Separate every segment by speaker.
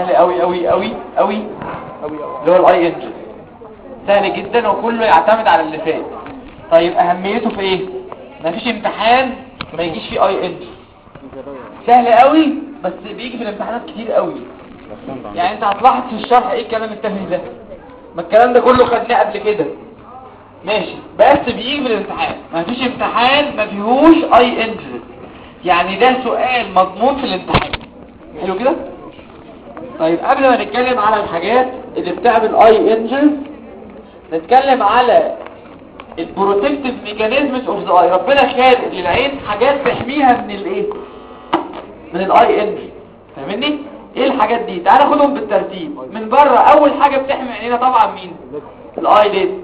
Speaker 1: سهل قوي قوي قوي قوي اللي هو ال eye injury سهل جدا وكله يعتمد على اللي فات. طيب أهميته في إيه؟ مفيش امتحان ما يجيش فيه eye injury سهل قوي بس بيجي في الامتحانات كتير قوي يعني أنت هتلاحظ في الشرح إيه الكلام التافه ده؟ ما الكلام ده كله خدناه قبل كده. ماشي. بس بيجي في الامتحان. ما فيش امتحان ما فيهوش eye injury يعني ده سؤال مضمون في الامتحان. حلو كده؟ طيب قبل ما نتكلم على الحاجات اللي بتعمل eye injury نتكلم على ال protective mechanisms of the eye ربنا خالق للعين حاجات تحميها من الايه؟ من ال eye injury فاهمني؟ إيه الحاجات دي؟ تعال ناخدهم بالترتيب. من بره اول حاجة بتحمي عينينا طبعا مين؟ ال eyelid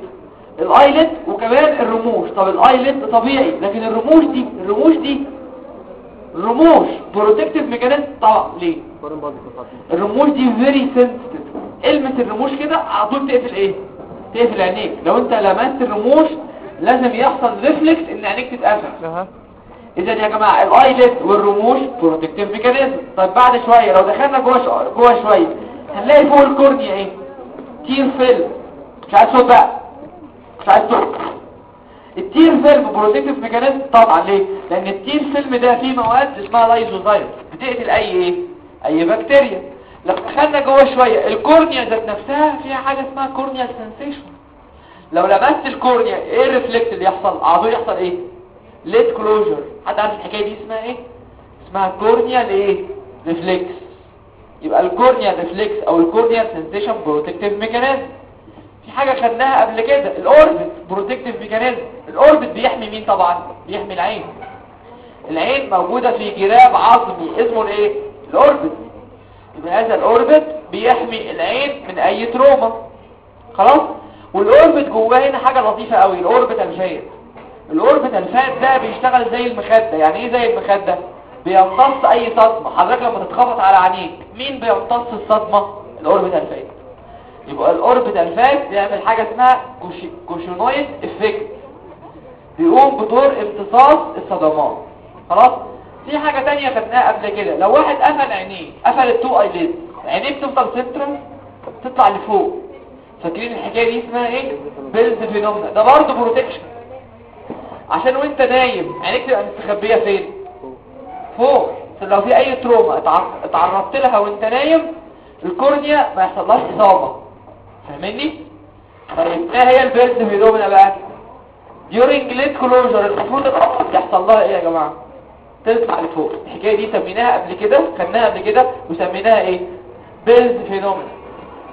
Speaker 1: ال eyelid وكمان الرموش. طب ال eyelid طبيعي لكن الرموش دي الرموش دي رموش protective mechanism طبعا ليه؟ الرموش دي very sensitive المس الرموش كده على طول تقفل إيه؟ تقفل عينيك. لو أنت لمست الرموش لازم يحصل reflex إن عينيك تتقفل. إذا يا جماعة ال eyelid والرموش protective mechanism طيب بعد شوية لو دخلنا جوه. جوه شوية هنلاقي فوق ال cornea إيه؟ tear film مش عايز صوت بقى. مش عايز صوت. ال tear film protective mechanism طبعا ليه؟ لأن ال tear film ده فيه مواد اسمها lysozyme بتقتل أي إيه؟ أي بكتيريا. لو دخلنا جوه شوية ال cornea ذات نفسها فيها حاجة اسمها corneal sensation. لو لمست ال cornea إيه ال reflex اللي يحصل؟ على طول يحصل إيه؟ lid closure حد عارف الحكاية دي اسمها إيه؟ اسمها corneal إيه؟ reflex يبقى ال corneal reflex أو ال corneal sensation protective mechanism في حاجة خدناها قبل كده. ال orbit protective mechanism ال orbit بيحمي مين طبعا؟ بيحمي العين. العين موجودة في جراب عظمي. اسمه الايه ال orbit يبقى هذا ال orbit بيحمي العين من أي trauma خلاص؟ وال orbit جواه هنا حاجة لطيفة قوي. ال orbital fat. ال orbital fat ده بيشتغل زي المخدة. يعني إيه زي المخدة؟ بيمتص أي صدمة. حضرتك لما تتخبط على عينيك مين بيمتص الصدمة؟ ال orbital fat. يبقى ال orbital fat بيعمل حاجة اسمها cushi... cushioning effect. بيقوم بدور امتصاص الصدمات. خلاص؟ في حاجة تانية خدناها قبل كده. لو واحد قفل عينيه قفل ال two eyelid عينيه بتفضل سنترال تطلع لفوق. فاكرين الحكاية دي اسمها إيه؟ Bell's phenomenon ده برضه protection عشان وأنت نايم عينيك تبقى مستخبية فين؟ فوق. لو في أي trauma اتع- اتعرضت لها وأنت نايم ال cornea ما يحصلهاش إصابة. فاهمني؟ طيب ما هي ال Bell's phenomenon بقى؟ During lid closure المفروض الأرض يحصل لها إيه يا جماعة؟ تطلع لفوق. الحكاية دي سميناها قبل كده خدناها قبل كده وسميناها إيه؟ Bell's phenomenon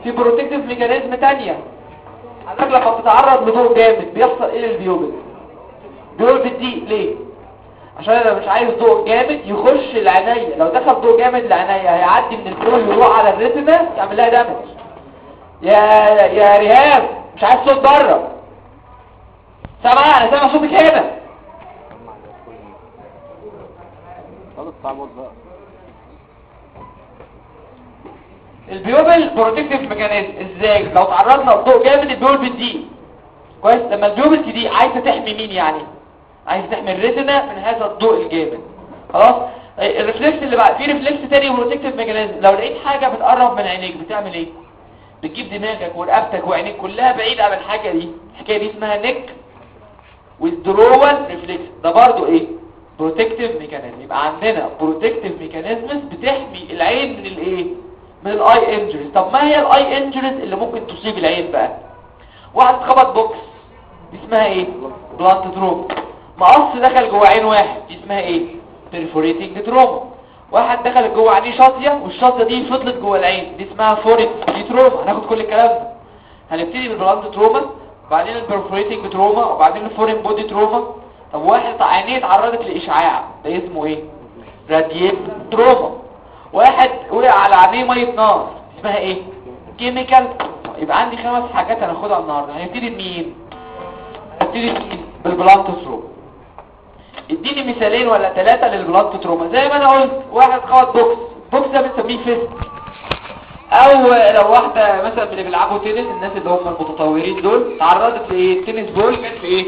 Speaker 1: في protective mechanism تانية. حضرتك لما بتتعرض لضوء جامد بيحصل إيه لل pupil pupil دي ليه؟ عشان أنا مش عايز ضوء جامد يخش لعينيا لو دخل ضوء جامد لعينيا هيعدي من ال pupil يروح على ال retina يعمل لها damage يا يا ريهام مش عايز صوت بره. سامع أنا سامع صوتك هنا.
Speaker 2: ال
Speaker 1: pupil protective mechanism إزاي؟ لو تعرضنا لضوء جامد ال pupil بتضيق كويس؟ لما ال pupil تضيق عايزة تحمي مين يعني؟ عايزة تحمي ال retina من هذا الضوء الجامد. خلاص؟ ال reflex اللي بعد في reflex تاني protective mechanism لو لقيت حاجة بتقرب من عينيك بتعمل إيه؟ بتجيب دماغك ورقبتك وعينيك كلها بعيد عن الحاجة دي. الحكاية دي اسمها neck withdrawal reflex ده برضو إيه؟ protective mechanism يبقى عندنا protective mechanisms بتحمي العين من الايه؟ من ال eye injuries طب ما هي ال eye injuries اللي ممكن تصيب العين بقى؟ واحد خبط بوكس. دي اسمها إيه؟ blunt trauma مقص دخل جوه عين واحد. دي اسمها إيه؟ perforating trauma واحد دخل جوه عينيه شظية والشظية دي فضلت جوه العين. دي اسمها foreign body trauma. هناخد كل الكلام ده. هنبتدي بال blunt trauma وبعدين ال perforating trauma وبعدين ال foreign body trauma. طب واحد عينيه اتعرضت لإشعاع. ده اسمه إيه؟ radiation trauma. واحد وقع على عينيه مية نار. اسمها إيه؟ chemical. يبقى عندي خمس حاجات هناخدها النهارده. هنبتدي بمين؟ هنبتدي بمين؟ بال blunt trauma. اديني مثالين ولا ثلاثة لل blunt trauma زي ما أنا قلت واحد خبط بوكس. بوكس ده بنسميه fist. أو لو واحدة مثلا اللي بيلعبوا تنس الناس اللي هم المتطورين دول تعرضت لإيه؟ tennis ball. جت في إيه؟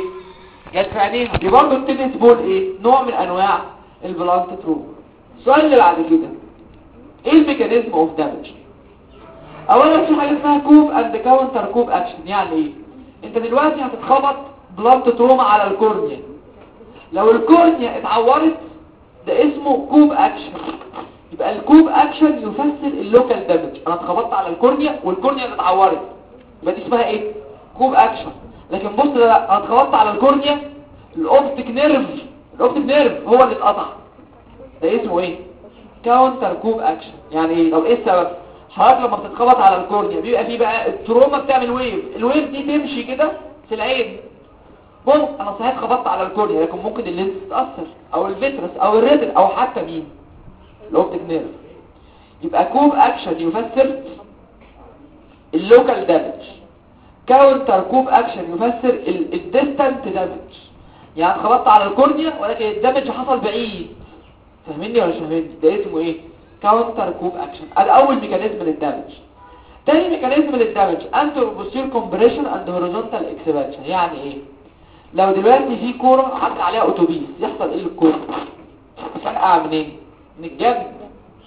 Speaker 1: جت في عينيها. دي برضه ال tennis ball إيه؟ نوع من أنواع ال blunt trauma السؤال اللي بعد كده إيه ال mechanism of damage اولا في حاجة اسمها coup and counter coup action يعني إيه؟ أنت دلوقتي هتتخبط blunt trauma على ال cornea. لو ال cornea اتعورت ده اسمه coup action. يبقى ال coup action يفسر ال local damage. أنا اتخبطت على ال cornea وال cornea اتعورت. يبقى دي اسمها إيه؟ coup action. لكن بص لا أنا اتخبطت على ال cornea ال optic nerve. ال optic nerve هو اللي اتقطع. ده اسمه إيه؟ counter coup action. يعني إيه؟ طب إيه السبب؟ حضرتك لما بتتخبط على ال cornea بيبقى فيه بقى ال trauma بتعمل wave. ال wave دي تمشي كده في العين. ممكن أنا صحيح خبطت على ال cornea لكن ممكن ال lens تتأثر أو ال vitreous أو ال retina أو حتى مين؟ ال optic nerve يبقى coup action يفسر ال local damage. counter coup action يفسر ال distant damage. يعني خبطت على ال cornea ولكن ال damage حصل بعيد. فاهميني ولا مش فاهميني ده اسمه إيه؟ counter coup action. ادي أول mechanism لل damage. تاني mechanism لل damage anteroposterior compression and horizontal expansion. يعني إيه؟ لو دلوقتي في كورة عدى عليها أتوبيس يحصل إيه للكورة؟ فرقع منين؟ من الجنب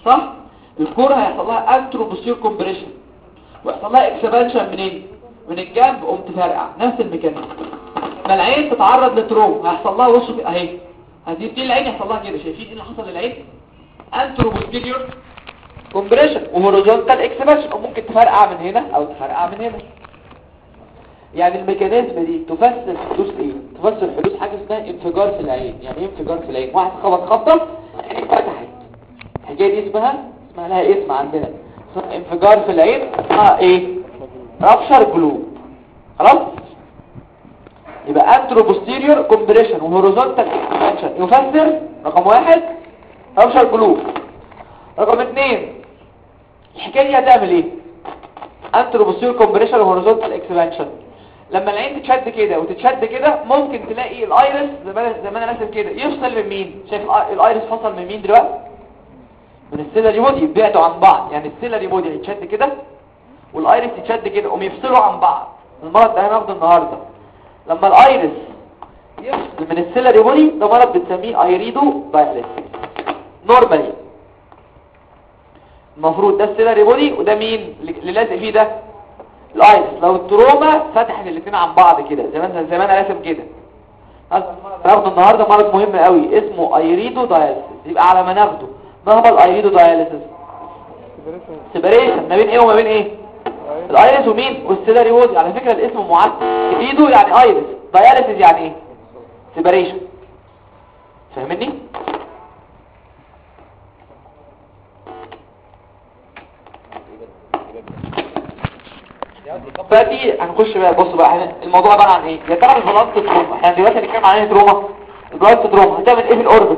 Speaker 1: صح؟ الكورة هيحصل لها انترو بوستير كومبريشن ويحصل لها expansion منين؟ من الجنب قمت فرقع نفس ال mechanism لما العين تتعرض ل trauma هيحصل لها وش أهي. هذه دي العين يحصل لها كده. شايفين إيه اللي حصل للعين؟ anteroposterior compression و horizontal expansion وممكن تفرقع من هنا أو تفرقع من هنا. يعني ال mechanism دي تفسر حدوث إيه تفسر حدوث حاجة اسمها انفجار في العين. يعني إيه انفجار في العين؟ واحد خبط خبطة عينيه فتحت الحكاية دي اسمها اسمها لها اسم عندنا. انفجار في العين اسمها إيه؟ rupture globe. خلاص؟ يبقى anteroposterior compression و horizontal expansion. يفسر رقم واحد rupture globe. رقم اثنين الحكاية دي هتعمل إيه؟ anteroposterior compression و horizontal expansion. لما العين تتشد كده وتتشد كده ممكن تلاقي ال iris زي ما أنا راسم كده. يفصل من مين شايف ال iris فصل من مين دلوقتي؟ من ال ciliary body يبعدوا عن بعض. يعني ال ciliary body يتشد كده وال iris يتشد كده قوم يفصلوا عن بعض. المرض ده هناخده النهارده. لما ال iris يفصل من ال ciliary body ده مرض بنسميه iridodialysis normally المفروض ده ال ciliary body وده مين؟ اللي لازق فيه ده ال iris لو ال trauma فتحت الاثنين عن بعض كده. زي ما انت زي ما أنا راسم كده هناخده النهارده مرض مهم قوي. اسمه iridodialysis يبقى على ما ناخده. ما هو ال iridodialysis separation ما بين إيه وما بين إيه؟ ال iris ومين؟ وال ciliary body على فكرة الاسم معد إيدو يعني iris dialysis يعني إيه؟ separation فاهمني؟ دلوقتي هنخش بقى بص بقى الموضوع عبارة عن إيه؟ يا ترى ال blunt trauma؟ إحنا دلوقتي هنتكلم عن إيه trauma؟ ال blunt trauma. هتعمل إيه في ال orbit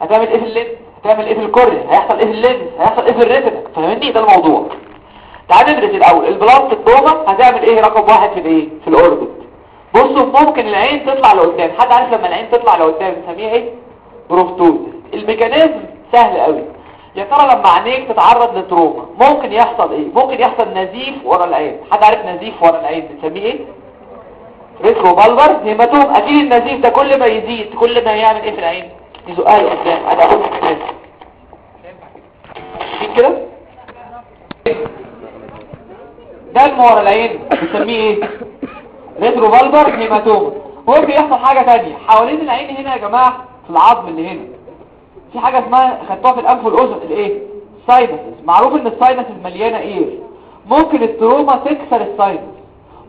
Speaker 1: هتعمل إيه في ال lens هتعمل إيه في ال cornea؟ هيحصل إيه في ال lens هيحصل إيه في ال retina فاهمني؟ ده الموضوع. تعال ندرس الأول. ال blunt trauma هتعمل إيه؟ رقم واحد في الايه؟ في ال orbit بصوا ممكن العين تطلع لقدام. حد عارف لما العين تطلع لقدام نسميها إيه؟ proptosis. ال mechanism سهل قوي. يا ترى لما عينيك تتعرض ل trauma ممكن يحصل إيه؟ ممكن يحصل نزيف ورا العين. حد عارف نزيف ورا العين بنسميه إيه؟ retrobulbar hematoma. أكيد النزيف ده كل ما يزيد كل ما يعمل إيه في العين؟ يزقها لقدام ادي اول mechanism شايفين كده؟ دم ورا العين بنسميه إيه؟ retrobulbar hematoma. ممكن يحصل حاجة ثانية حوالين العين هنا يا جماعة في العظم اللي هنا. في حاجة اسمها خدتوها في الأنف والأذن الإيه؟ sinuses معروف إن ال sinuses مليانة air. ممكن ال trauma تكسر ال sinus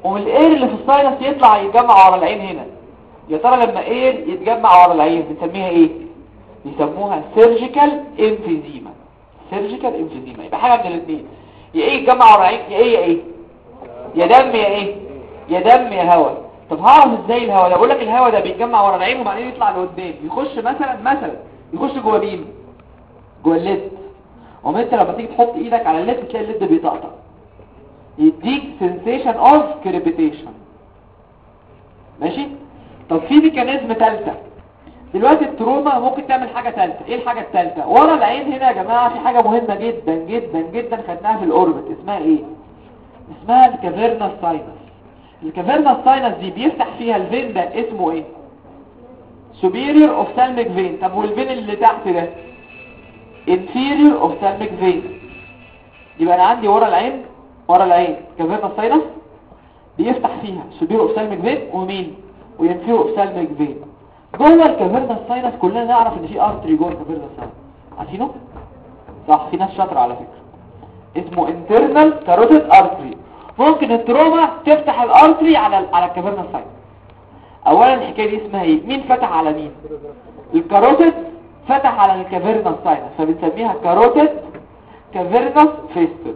Speaker 1: ومن ال air اللي في ال sinus يطلع يتجمع ورا العين هنا. يا ترى لما air يتجمع ورا العين بنسميها إيه؟ بيسموها surgical emphysema surgical emphysema يبقى حاجة من الاثنين يا إيه يتجمع ورا العين يا إيه يا إيه؟ يا دم يا إيه؟ يا دم يا هواء طب هعرف إزاي الهواء ده؟ بقول لك الهواء ده بيتجمع ورا العين وبعدين يطلع لقدام. يخش مثلا مثلا يخش جوه مين؟ جوه ال lid. وما انت لما تيجي تحط إيدك على ال lid تلاقي ال lid بيطقطق يديك sensation of crepitation. ماشي؟ طب في mechanism ثالثه دلوقتي ال trauma ممكن تعمل حاجة ثالثه إيه الحاجة الثالثه ورا العين هنا يا جماعة في حاجة مهمة جدا جدا جدا خدناها في ال orbit. اسمها إيه؟ اسمها ال cavernous sinus ال cavernous sinus دي بيفتح فيها ال vein ده اسمه إيه؟ Superior ophthalmic vein. طب وال vein اللي تحت ده؟ Inferior ophthalmic vein. يبقى أنا عندي ورا العين ورا العين. cavernous sinus بيفتح فيها. superior ophthalmic vein ومين؟ و inferior ophthalmic vein جوه ال cavernous sinus كلنا نعرف إن في artery جوه ال cavernous sinus عارفينه؟ صح في ناس شاطرة على فكرة. اسمه internal carotid artery. ممكن ال trauma تفتح ال artery على على ال cavernous sinus اولا الحكاية دي اسمها إيه؟ مين فتح على مين؟ ال carotid فتح على ال cavernous sinus فبنسميها carotid cavernous fistula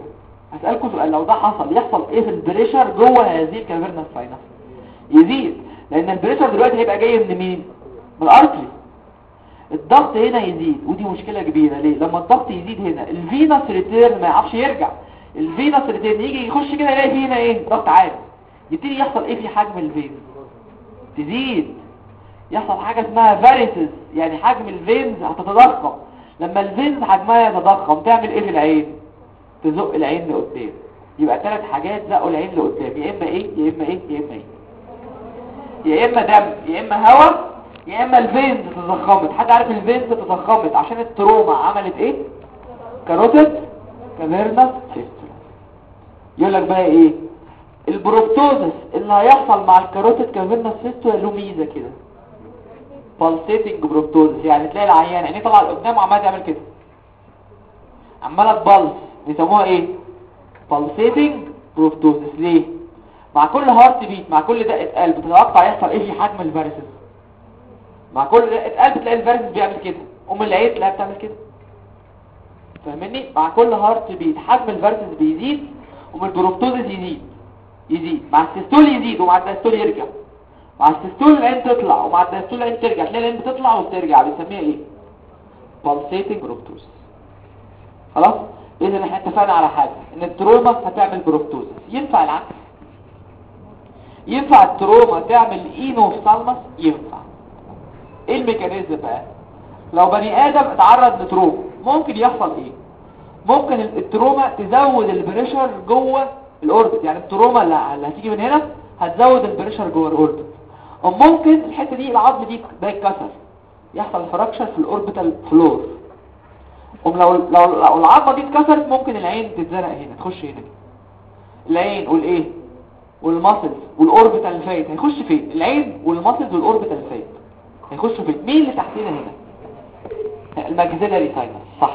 Speaker 1: هسألكم سؤال لو ده حصل يحصل إيه في ال pressure جوه هذه ال cavernous sinus؟ يزيد لأن ال pressure دلوقتي هيبقى جاي من مين؟ من ال artery. الضغط هنا يزيد ودي مشكلة كبيرة. ليه؟ لما الضغط يزيد هنا ال venous return ما يعرفش يرجع. ال venous return يجي يخش كده يلاقي فيه هنا إيه؟ ضغط عالي. يبتدي يحصل إيه في حجم ال vein تزيد. يحصل حاجة اسمها varices يعني حجم ال veins هتتضخم لما ال veins حجمها يتضخم تعمل إيه في العين. تزق العين لقدام. يبقى ثلاث حاجات زقوا العين لقدام. يا إما إيه يا إما إيه يا إما إيه يا إما دم يا إما هواء يا إما ال veins تضخمت حد عارف ال veins تضخمت عشان ال trauma. عملت إيه؟ carotid cavernous fistula يقول لك بقى إيه؟ ال proptosis اللي هيحصل مع ال carotid cavernous fistula له ميزة كده. pulsating proptosis يعني تلاقي العيان عينيه طالعه لقدام وعماله تعمل كده. عماله ت pulse بيسموها إيه؟ pulsating proptosis ليه؟ مع كل heart beat مع كل دقة قلب تتوقع يحصل إيه في حجم الفيروسز مع كل دقة قلب تلاقي الفيروس بيعمل كده. قوم العين تلاقيها بتعمل كده. فاهمني؟ مع كل heart beat حجم الفيروسز بيزيد ومن ال proptosis يزيد. يزيد. مع ال systole يزيد ومع ال diastole يرجع. مع ال systole العين تطلع ومع ال diastole العين ترجع. تلاقي العين بتطلع وبترجع؟ بنسميها إيه؟ pulsating proptosis خلاص؟ اذا إحنا اتفقنا على حاجة. إن ال trauma هتعمل proptosis ينفع العكس؟ ينفع ال trauma تعمل enophthalmos ينفع. إيه ال mechanism بقى؟ لو بني آدم اتعرض ل trauma ممكن يحصل إيه؟ ممكن ال trauma تزود ال pressure جوه ال orbit يعني ال trauma اللي هتيجي من هنا هتزود ال pressure جوه ال orbit أو ممكن الحتة دي العظم دي ده يتكسر يحصل fracture في ال orbital floor أم لو لو العظمة دي اتكسرت ممكن العين تتزرق هنا تخش هنا. العين والإيه؟ وال muscles وال orbital fat هيخش فين؟ العين وال muscles وال orbital fat هيخشوا فين؟ مين اللي تحتنا هنا؟ ال maxillary sinus صح.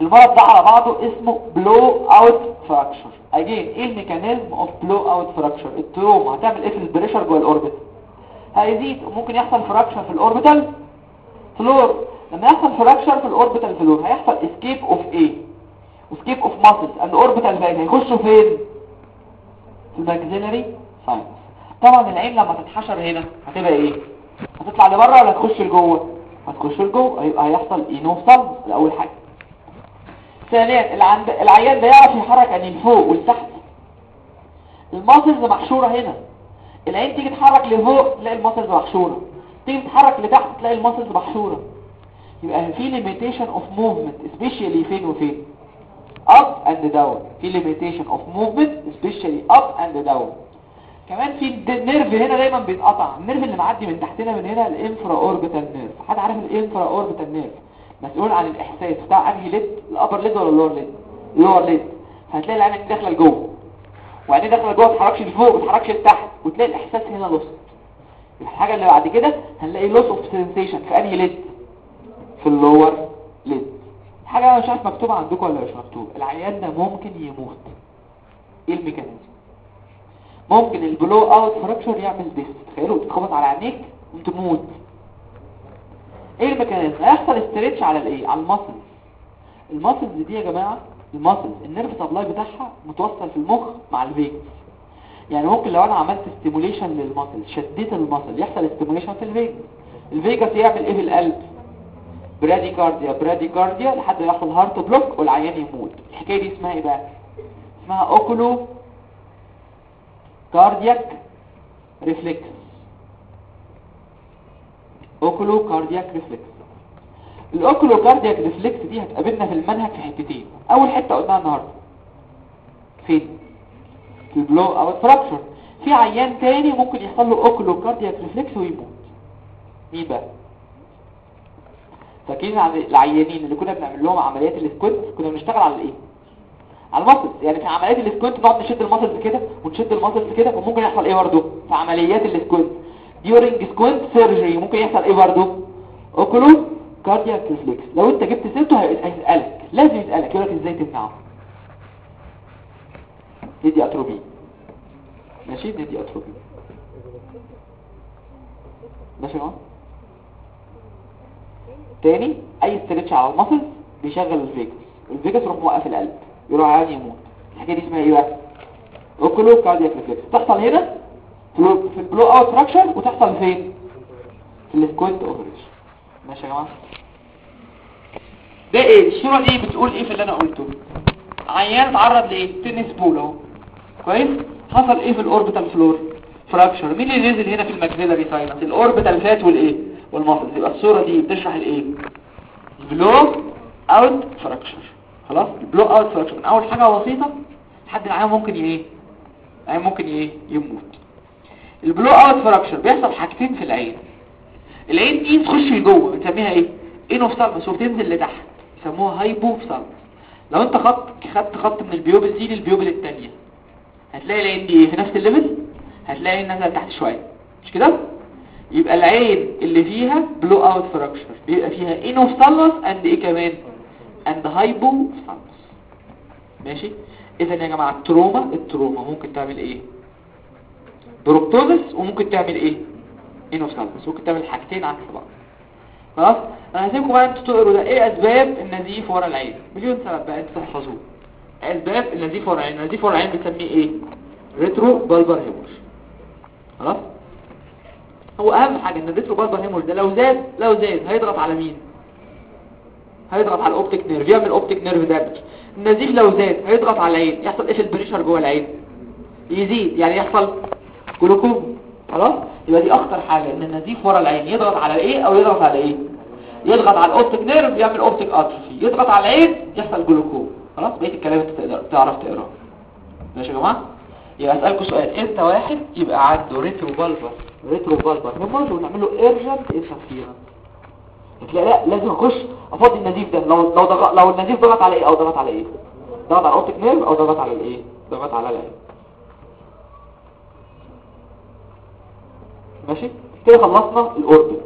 Speaker 1: المرض ده على بعضه اسمه blow out fracture again إيه ال mechanism of blow out fracture ال trauma. هتعمل إيه في ال pressure جوه ال orbit هيزيد. وممكن يحصل fracture في ال orbital floor. لما يحصل fracture في ال orbital floor هيحصل escape of إيه escape of muscles and orbital fat هيخشوا فين؟ في ال maxillary sinus طبعا العين لما تتحشر هنا هتبقى إيه؟ هتطلع لبره ولا هتخش لجوه؟ هتخش لجوه. هيبقى هيحصل enophthalmos أول حاجة. ثانيا. العيان ده يعرف يحرك عينيه لفوق ولتحت ال muscles محشورة هنا. العين تيجي تتحرك لفوق تلاقي ال muscles محشورة. تيجي تتحرك لتحت تلاقي ال muscles محشورة. يبقى في limitation of movement especially فين وفين؟ up and down. في limitation of movement especially up and down. كمان في ال nerve هنا دايما بيتقطع. ال nerve اللي معدي من تحتنا من هنا ال infraorbital nerve حد عارف ال infraorbital nerve مسؤول عن الإحساس بتاع أنهي lid ال upper lid ولا ال lower lid؟ ال lower lid. هتلاقي العين داخلة لجوه. وبعدين داخلة جوه ما تتحركش لفوق ما تتحركش لتحت. وتلاقي الإحساس هنا loss الحاجة اللي بعد كده هنلاقي loss of sensation في أنهي lid؟ في ال lower lid. حاجة أنا مش عارف مكتوبة عندكم ولا مش مكتوب العيان ده ممكن يموت. إيه ال mechanism؟ ممكن ال blow out fracture يعمل death تخيلوا تتخبط على عينيك وتموت. إيه ال mechanism؟ هيحصل stretch على الايه؟ على ال muscles. ال muscles دي يا جماعة ال muscles ال nerve supply بتاعها متوصل في المخ مع ال vagus يعني ممكن لو أنا عملت stimulation لل muscle شديت ال muscle يحصل stimulation في ال vagus ال vagus يعمل إيه في القلب؟ bradycardia bradycardia لحد ما يحصل heart block والعيان يموت. الحكاية دي اسمها إيه بقى؟ اسمها oculocardiac reflex oculocardiac reflex ال oculocardiac reflex دي هتقابلنا في المنهج في حتتين. أول حتة قلناها النهارده. فين؟ في ال blow out fracture في عيان تاني ممكن يحصل له oculocardiac reflex ويموت. مين بقى؟ فاكرين العيانين اللي كنا بنعمل لهم عمليات ال squint كنا بنشتغل على إيه؟ على ال muscles يعني في عمليات ال squint نقعد نشد ال muscles كده ونشد ال muscles كده وممكن يحصل إيه برضه؟ في عمليات ال squint during squint surgery ممكن يحصل إيه برضه oculocardiac reflex. لو أنت جبت سيرته هيسألك. لازم يسألك. يقول لك إزاي تمنعه؟ ندي اتروبي ماشي؟ ندي اتروبي ماشي تاني أي stretch على ال muscles بيشغل ال vagus ال vagus يروح موقف القلب. يروح عادي يموت. الحكاية دي اسمها إيه بقى؟ oculocardiac reflex. تحصل هنا؟ ال blow out fracture وتحصل فين؟ في ال squint operation ماشي يا جماعة. ده إيه؟ الصورة دي بتقول إيه في اللي أنا قلته؟ عيان اتعرض لايه tennis ball اهو كويس؟ حصل إيه في ال orbital floor؟ fracture مين اللي نزل هنا في ال maxillary sinus ال orbital fat والإيه؟ وال muscle. يبقى الصورة دي بتشرح الإيه؟ blow out fracture خلاص؟ ال blow out fracture أول حاجة بسيطة لحد العيان ممكن إيه؟ العيان ممكن إيه؟ يموت. ال blow out fracture بيحصل حاجتين في العين. العين دي تخش لجوه بنسميها إيه؟ enophthalmos وبتنزل لتحت. يسموها hypophthalmos لو انت خط خدت خط من ال pupil دي لل pupil الثانية هتلاقي العين دي إيه؟ في نفس ال level. هتلاقي العين نازلة تحت شوية. مش كده؟ يبقى العين اللي فيها blow out fracture بيبقى فيها enophthalmos and إيه كمان؟ and hypophthalmos ماشي؟ اذا يا جماعة ال trauma ال trauma ممكن تعمل إيه؟ proptosis وممكن تعمل إيه؟ enophthalmos ممكن تعمل حاجتين عكس بعض. خلاص؟ أنا هسيبكم بقى أنتوا تقروا ده. إيه أسباب النزيف ورا العين؟ مليون سبب بقى. أنتوا تحفظوه أسباب النزيف ورا العين. النزيف ورا العين بنسميه إيه؟ retrobulbar hemorrhage خلاص؟ هو أهم حاجة إن ال retrobulbar hemorrhage ده لو زاد لو زاد هيضغط على مين؟ هيضغط على ال optic nerve يعمل optic nerve damage النزيف لو زاد هيضغط على العين. يحصل إيه في ال pressure جوه العين. يزيد. يعني يحصل جلوكوم خلاص؟ يبقى دي أخطر حاجة إن النزيف ورا العين يضغط على إيه أو يضغط على إيه؟ يضغط على ال optic nerve يعمل optic atrophy يضغط على العين يحصل جلوكوم خلاص؟ بقية الكلام أنت تقدر تعرف تقراه. ماشي يا جماعة؟ يبقى أسألكم سؤال انت واحد يبقى عنده retrobulbar retrobulbar hemorrhage ونعمل له urgent interference تلاقي لا لازم أخش أفضي النزيف ده لو لو لو النزيف ضغط على إيه أو ضغط على إيه؟ ضغط على ال optic nerve أو ضغط على الإيه؟ ضغط على العين. ماشي؟ كده خلصنا ال orbit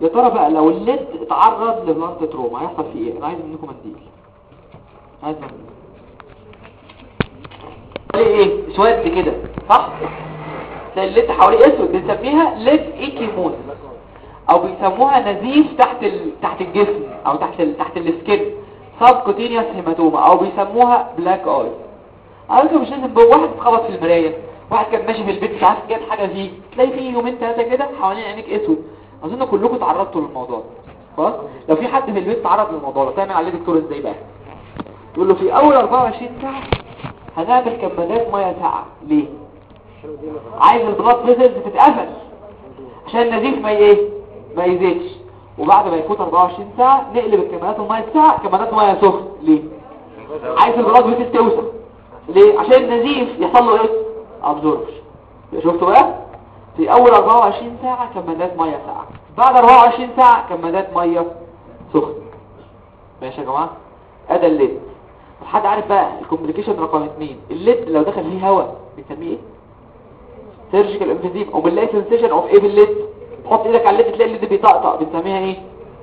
Speaker 1: يا ترى بقى لو ال lid اتعرض ل blunt trauma هيحصل فيه إيه؟ أنا عايز منكم منديل. عايز منديل إيه؟ اسود كده صح؟ تلاقي ال lid حواليه أسود بنسميها lid ecchymosis أو بيسموها نزيف تحت ال... تحت الجسم أو تحت ال... تحت ال skin subcutaneous hematoma أو بيسموها black eye على فكرة مش لازم واحد اتخبط في المراية. واحد كان ماشي في البيت عارف جاب حاجة فيه تلاقي فيه يومين ثلاثة كده حوالين عينيك اسود. أظن كلكم تعرضتوا للموضوع. خلاص؟ لو في حد في البيت تعرض للموضوع ده تعمل عليه دكتور إزاي بقى؟ تقول له في أول 24 ساعة هنعمل كمادات ميه ساقعة. ليه؟ عايز ال blood vessels تتقفل. عشان النزيف ما إيه ما يزيدش. وبعد ما يفوت 24 ساعة نقلب الكمادات الميه الساقعة كمادات ميه سخن ليه؟ عايز ال blood vessels توسع ليه؟ عشان النزيف يحصل له إيه؟ absorption شفتوا بقى؟ في أول 24 ساعة كمادات مية ساقعة بعد 24 ساعة كمادات مية سخنة. ماشي يا جماعة؟ أدى ال lid. حد عارف بقى ال complication رقم 2 ال lid لو دخل فيه هواء بنسميه إيه؟ surgical emphysema أو بنلاقي sensation of إيه بال lid تحط إيدك على ال lid تلاقي ال lid بيطقطق. بنسميها إيه؟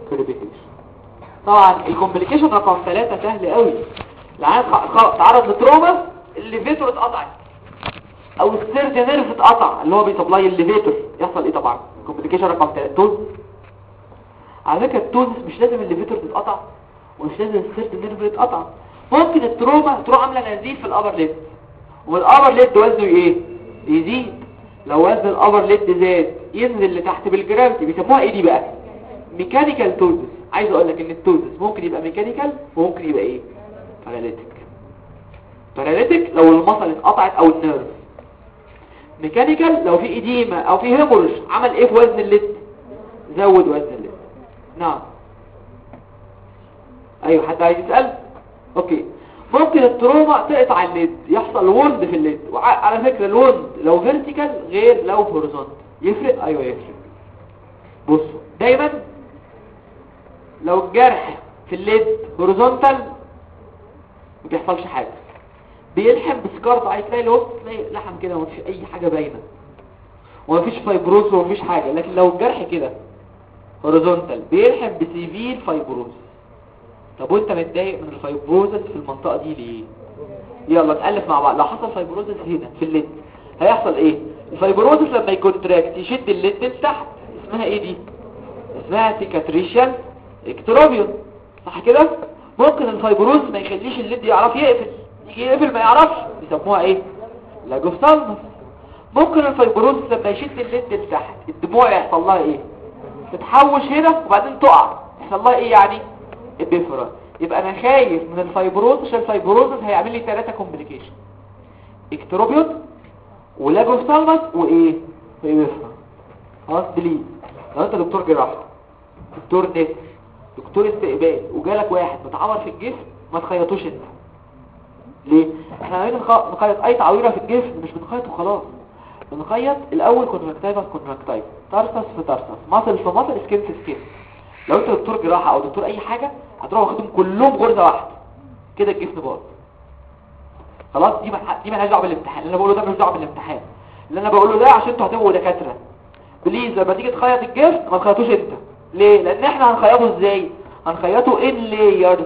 Speaker 1: crepitation طبعا ال complication رقم 3 سهل قوي. العيان تعرض ل trauma ال levator اتقطعت. أو ال third nerve اتقطع اللي هو بي supply ال levator يحصل إيه طبعا؟ complication رقم 3 ptosis على فكرة ال ptosis مش لازم ال levator تتقطع ومش لازم ال third nerve يتقطع. ممكن ال trauma تروح عاملة نزيف في ال upper lid وال upper lid وزنه إيه؟ يزيد. لو وزن ال upper lid زاد ينزل لتحت بال gravity بيسموها إيه دي بقى؟ mechanical ptosis عايز أقول لك إن ال ptosis ممكن يبقى mechanical وممكن يبقى إيه؟ paralytic paralytic لو ال muscle اتقطعت أو ال nerve. mechanical لو في edema أو في hemorrhage عمل إيه في وزن ال lid؟ زود وزن ال lid. نعم. أيوه حد عايز يسأل؟ okay. ممكن ال trauma تقطع ال lid يحصل wound في ال lid. وعلى فكرة ال wound لو vertical غير لو horizontal يفرق؟ أيوه يفرق. بصوا دايما لو الجرح في ال lid horizontal ما بيحصلش حاجة. بيلحم ب scar ضعيف تلاقي الوسط تلاقي لحم كده ومفيش أي حاجة باينة. ومفيش fibrosis ومفيش حاجة. لكن لو الجرح كده horizontal بيلحم ب severe fibrosis. طب وانت متضايق من ال fibrosis في المنطقة دي ليه؟ يلا نألف مع بعض. لو حصل fibrosis هنا في ال lid هيحصل إيه؟ ال fibrosis لما ي contract يشد ال lid لتحت اسمها إيه دي؟ اسمها cicatricial ectropion صح كده؟ ممكن ال fibrosis ما يخليش ال lid يعرف يقفل. يجي يقفل ما يعرفش يسموها إيه؟ lagophthalmos ممكن ال fibrosis لما يشد ال lid لتحت الدموع يحصل لها إيه؟ تتحوش هنا وبعدين تقع. يحصل لها إيه يعني؟ epiphora يبقى أنا خايف من ال fibrosis عشان ال fibrosis هيعمل لي ثلاثة complication ectropion و lagophthalmos وإيه؟ و epiphora خلاص please لو أنت دكتور جراحة دكتور نت دكتور استقبال وجالك واحد متعور في الجسم ما تخيطوش أنت. ليه؟ إحنا عايزين نخ- نخيط أي تعويرة في الجسم مش بنخيط وخلاص. بنخيط الأول conjunctiva في conjunctiva tarsus في tarsus muscle في muscle skin في skin لو انت دكتور جراحة أو دكتور أي حاجة هتروح واخدهم كلهم غرزة واحدة. كده الجسم باظ. خلاص؟ دي دي مالهاش دعوة بالامتحان. اللي أنا بقوله ده ملوش دعوة بالامتحان. اللي أنا بقوله ده عشان أنتوا هتبقوا دكاترة. بليز لما تيجي تخيط الجسم ما تخيطوش انت. ليه؟ لأن إحنا هنخيطه إزاي؟ هنخيطه in layers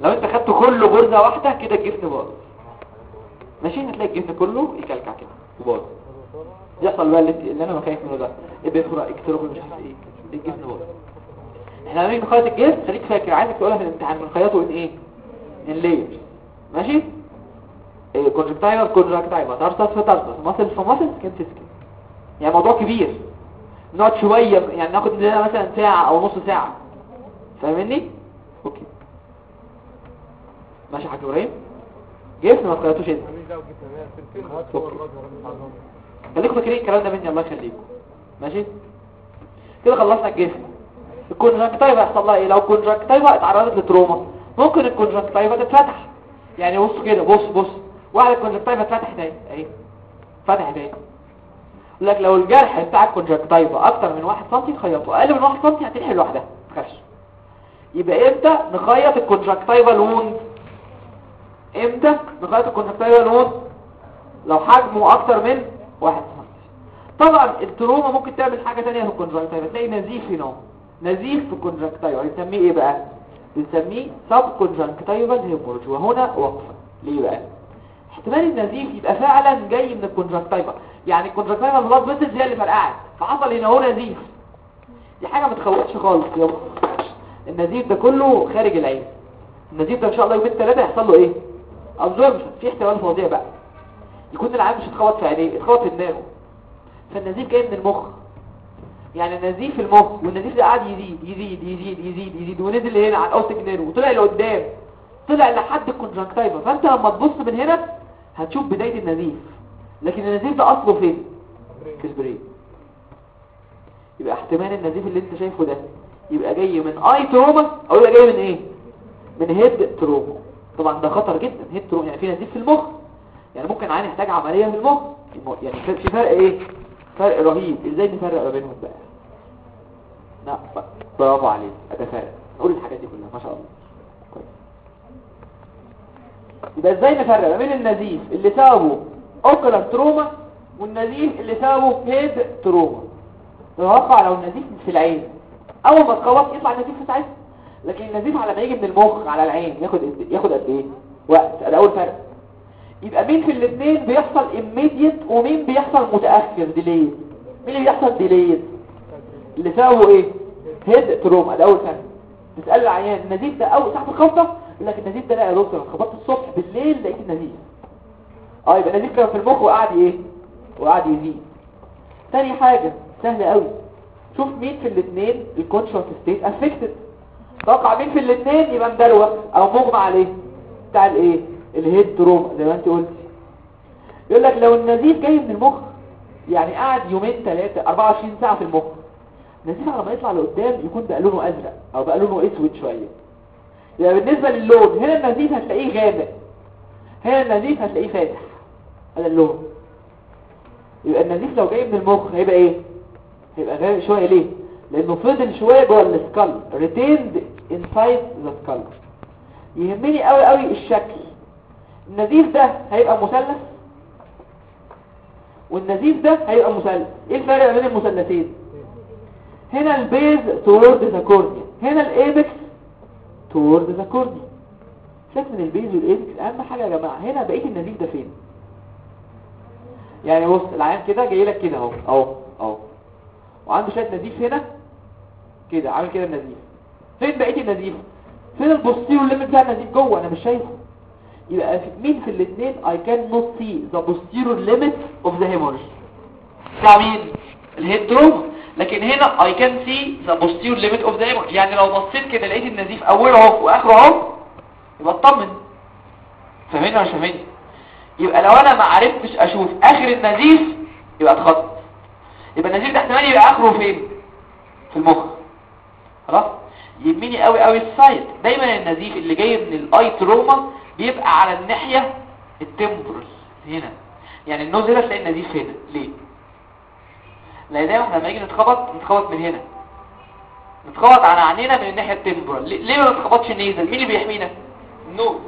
Speaker 1: لو انت خدته كله غرزه واحدة كده الجسم باظ. ماشي؟ هتلاقي الجسم كله يكلكع كده وباظ. يحصل بقى اللي, أنا خايف منه ده. epiphora ectropion مش عارف إيه. الجسم باظ. إحنا لما نيجي نخيط الجسم خليك فاكر عايزك تقولها في الامتحان. بنخيطه in إيه؟ in layers ماشي؟ conjunctiva conjunctiva tarsus في tarsus muscle في muscle skin في يعني موضوع كبير. نقعد شوية يعني ناخد مثلا ساعة أو نص ساعة. فاهمني؟ ماشي يا حاج إبراهيم جسم ما تخيطوش انت. خليكم فاكرين الكلام ده مني الله يخليكم. ماشي؟ كده خلصنا الجسم الكونجكتايفا يحصل لها إيه؟ لو ال conjunctiva اتعرضت ل trauma ممكن ال conjunctiva تتفتح. يعني بص كده بص بص واحد ال conjunctiva اتفتح تاني اهي. فتح يقول لك لو الجرح بتاع ال conjunctiva أكتر من 1 سم تخيطه. أقل من 1 سم هتلحق لوحدها. ما تخافش. يبقى إمتى نخيط ال conjunctival wound؟ إمتى؟ نخيط ال conjunctival wound لو حجمه أكتر من 1 سم طبعا ال trauma ممكن تعمل حاجة ثانية في ال conjunctiva تلاقي نزيف هنا نزيف في ال conjunctiva بنسميه إيه بقى؟ بنسميه subconjunctival hemorrhage وهنا وقفة. ليه بقى؟ احتمال النزيف يبقى فعلا جاي من ال conjunctiva يعني ال conjunctiva ال blood vessels هي اللي فرقعت. فحصل هنا هو نزيف. دي حاجة ما تخوفش خالص. يابا النزيف ده كله خارج العين. النزيف ده إن شاء الله يومين ثلاثة يحصل له إيه؟ absorption في احتمال فظيع بقى. يكون العين مش اتخبط في عينيه اتخبط في دماغه. فالنزيف جاي من المخ. يعني النزيف في المخ والنزيف ده قاعد يزيد يزيد يزيد يزيد يزيد ونزل هنا على ال optic nerve وطلع لقدام. طلع لحد ال conjunctiva فانت لما تبص من هنا هتشوف بداية النزيف. لكن النزيف ده أصله فين؟ في يبقى احتمال النزيف اللي انت شايفه ده يبقى جاي من eye trauma أو يبقى جاي من إيه؟ من head trauma طبعا ده خطر جدا head trauma يعني في نزيف في المخ. يعني ممكن عين يحتاج عملية في المخ يعني في فرق إيه؟ فرق رهيب. إزاي نفرق ما بينهم بقى؟ لا برافو عليك. ده فرق قول الحاجات دي كلها ما شاء الله. كويس يبقى إزاي نفرق؟ ما بين النزيف اللي سببه ocular trauma والنزيف اللي سببه head trauma. توقع لو النزيف في العين أول ما تخلص يطلع النزيف في ساعتها لكن النزيف على ما يجي من المخ على العين ياخد ياخد قد إيه؟ وقت. ده أول فرق. يبقى مين في الاثنين بيحصل immediate ومين بيحصل متأخر؟ delayed مين اللي بيحصل delayed اللي سببه إيه؟ head trauma ده أول فرق. تسأل العيان النزيف ده اول ساعة الخبطة؟ يقول لك النزيف ده لا يا دكتور خبطت الصبح بالليل لقيت النزيف. آه يبقى النزيف كان في المخ وقعد إيه؟ وقعد يزيد. تاني حاجة سهلة قوي شوف مين في الاثنين ال conscious state affected توقع مين في الاثنين؟ يبقى مدروخ أو مغمى عليه. بتاع الايه؟ الهيد تروما زي ما انت قلت يقول لك لو النزيف جاي من المخ يعني قعد يومين ثلاثة 24 ساعة في المخ. النزيف على ما يطلع لقدام يكون بقى لونه أزرق أو بقى لونه أسود شوية. يعني بالنسبة للون هنا النزيف هتلاقيه غامق. هنا النزيف هتلاقيه فاتح. هذا اللون. يبقى النزيف لو جاي من المخ هيبقى إيه؟ هيبقى غامق شوية. ليه؟ لأنه فضل شوية جوه ال skull retained inside the skull يهمني قوي قوي الشكل. النزيف ده هيبقى مثلث؟ والنزيف ده هيبقى مثلث. إيه الفرق بين المثلثين؟ هنا ال base toward the cornea هنا ال apex toward the cornea شايف من ال base وال apex أهم حاجة يا جماعة. هنا بقية النزيف ده فين؟ يعني بص العيان كده جاي لك كده أهو. أهو. أهو. وعنده شوية نزيف هنا. كده عامل كده النزيف. فين بقية النزيف؟ فين ال posterior limit بتاع النزيف جوه؟ أنا مش شايفه. يبقى في مين في الاثنين I cannot see the posterior limit of the hemorrhage. بتاع مين؟ ال head trauma لكن هنا I can see the posterior limit of the hemorrhage. يعني لو بصيت كده لقيت النزيف أوله أهو وآخره أهو يبقى اطمن فاهمين ولا مش يبقى لو أنا ما عرفتش أشوف آخر النزيف يبقى اتخط يبقى النزيف ده احتمال يبقى آخره فين؟ في المخ. خلاص؟ يهمني قوي قوي ال site. دايما النزيف اللي جاي من ال eye trauma بيبقى على الناحية ال temporal هنا. يعني ال nose هنا تلاقي النزيف هنا. ليه؟ لأن دايما لما نيجي نتخبط نتخبط من هنا. نتخبط على عينينا من الناحية ال temporal. ليه؟ ما نتخبطش ال nasal؟ مين اللي بيحمينا؟ ال nose.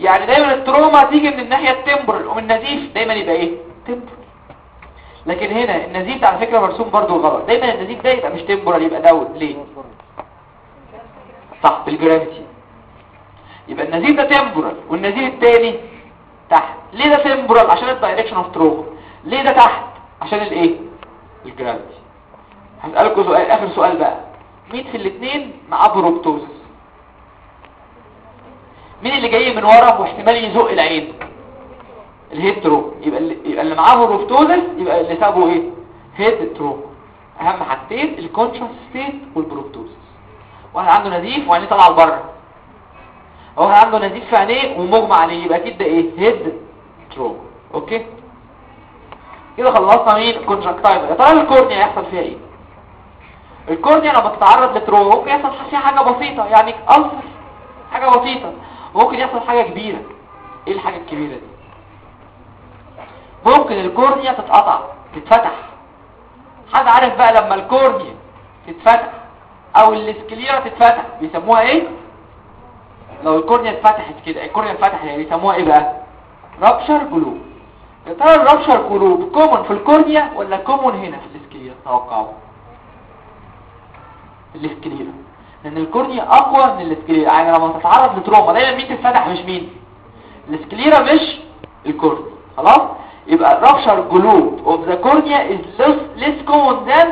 Speaker 1: يعني دايما ال trauma تيجي من الناحية ال temporal ومن النزيف دايما يبقى إيه؟ temporal. لكن هنا النزيف على فكرة مرسوم برضو غلط. دايما النزيف ده يبقى مش temporal يبقى down. ليه؟ صح بال gravity يبقى النزيف ده temporal والنزيف التاني تحت. ليه ده temporal عشان ال direction of trauma ليه ده تحت؟ عشان الايه ال gravity هسألكوا سؤال آخر سؤال بقى. مين في الاثنين معاه proptosis مين اللي جاي من ورا واحتمال يزق العين؟ ال head trauma. يبقى يبقى اللي معاه proptosis يبقى اللي سابه إيه؟ head trauma. أهم حاجتين ال conscious state وال proptosis واحد عنده نزيف وعينيه طالعة لبره. واحد عنده نزيف في عينيه ومغمى عليه يبقى أكيد ده إيه؟ head trauma okay؟ كده خلصنا مين؟ ال conjunctiva يا ترى ال cornea هيحصل فيها إيه؟ ال cornea لما تتعرض ل trauma ممكن يحصل فيها حاجة بسيطة يعني ulcer حاجة بسيطة. ممكن يحصل حاجة كبيرة. إيه الحاجة الكبيرة دي؟ ممكن ال cornea تتقطع تتفتح. حد عارف بقى لما ال cornea تتفتح؟ أو ال sclera تتفتح بيسموها إيه؟ لو ال cornea اتفتحت كده ال cornea اتفتحت يعني بيسموها إيه بقى؟ rupture globe يا ترى ال rupture globe common في ال cornea ولا common هنا في ال sclera توقعوا. الاسكليرا لأن الكورنيا أقوى من الاسكليرا يعني لما تتعرض لتروما دايما مين تتفتح؟ مش مين. الاسكليرا مش الكورنيا. خلاص؟ يبقى globe of the cornea is less, less common than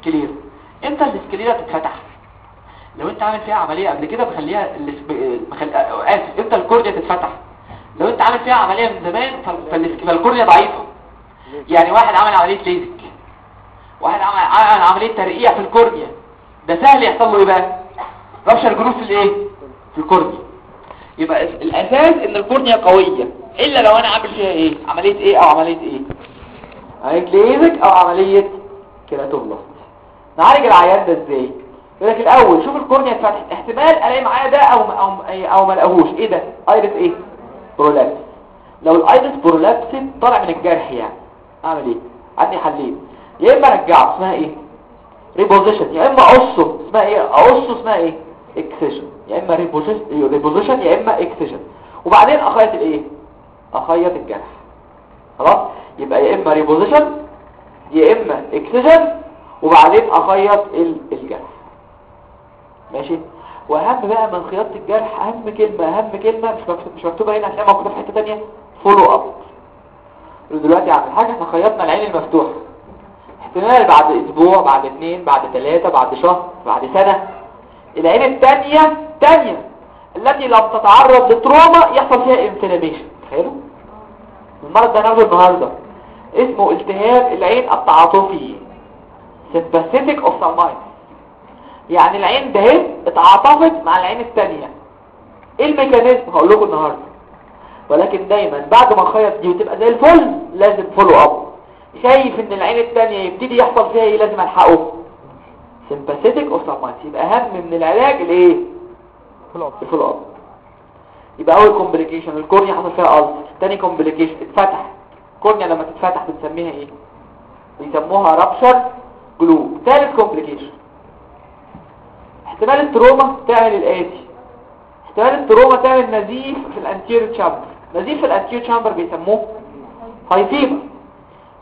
Speaker 1: سكليرا إمتى السكليرا تتفتح لو انت عامل فيها عملية قبل كده بخليها. بخل... آسف إمتى الكورنيا تتفتح. لو انت عامل فيها عملية من زمان فال- فالكورنيا ضعيفة. يعني واحد عمل عملية ليزك. واحد عمل, عمل عملية ترقيع في ال cornea ده سهل يحصل له إيه بقى؟ rupture globe في الإيه؟ في ال cornea يبقى الأساس إن ال cornea قوية. إلا لو أنا عامل فيها إيه؟ عملية إيه أو عملية إيه؟ عملية ليزك أو عملية keratoplasty نعالج العيان ده إزاي يقول لك الأول شوف ال cornea اتفتحت احتمال ألاقي معايا ده أو أو أو ما الاقوش إيه ده؟ iris إيه؟ prolapse. لو ال iris prolapse طالع من الجرح يعني. أعمل إيه؟ عندي حلين. يا إما أرجعه اسمها إيه؟ reposition. يا إما أقصه اسمها إيه؟ أقصه اسمها إيه؟ excision. يا إما reposition يا إما excision. وبعدين أخيط الإيه؟ أخيط الجرح. خلاص؟ يبقى يا إما reposition يا إما excision وبعدين أخيط ال- الجرح. ماشي؟ وأهم بقى من خياطة الجرح أهم كلمة أهم كلمة مش مكتوب مش مكتوبه هنا هتلاقيها موجودة في حتة ثانية follow up دلوقتي عامل حاجة إحنا خيطنا العين المفتوحة. احتمال بعد أسبوع بعد اثنين بعد ثلاثة بعد شهر بعد سنة. العين الثانية تانية. التي لم تتعرض ل trauma يحصل فيها inflammation تخيلوا؟ المرض ده ناخده النهاردة. اسمه التهاب العين التعاطفي. Sympathetic ophthalmitis يعني العين ده اتعاطفت مع العين الثانية إيه ال mechanism؟ هقول لكم النهاردة. ولكن دايما بعد ما اخيط دي وتبقى زي الفل لازم follow up شايف إن العين الثانية يبتدي يحصل فيها إيه؟ لازم ألحقه. Sympathetic ophthalmitis يبقى أهم من العلاج الايه ال follow up يبقى أول complication ال cornea حصل فيها ulcer تاني complication اتفتح. ال cornea لما تتفتح بنسميها إيه؟ بيسموها rupture globe ثالث complication احتمال ال trauma تعمل الاتي احتمال ال trauma تعمل نزيف في ال anterior chamber نزيف في ال anterior chamber بيسموه hyphema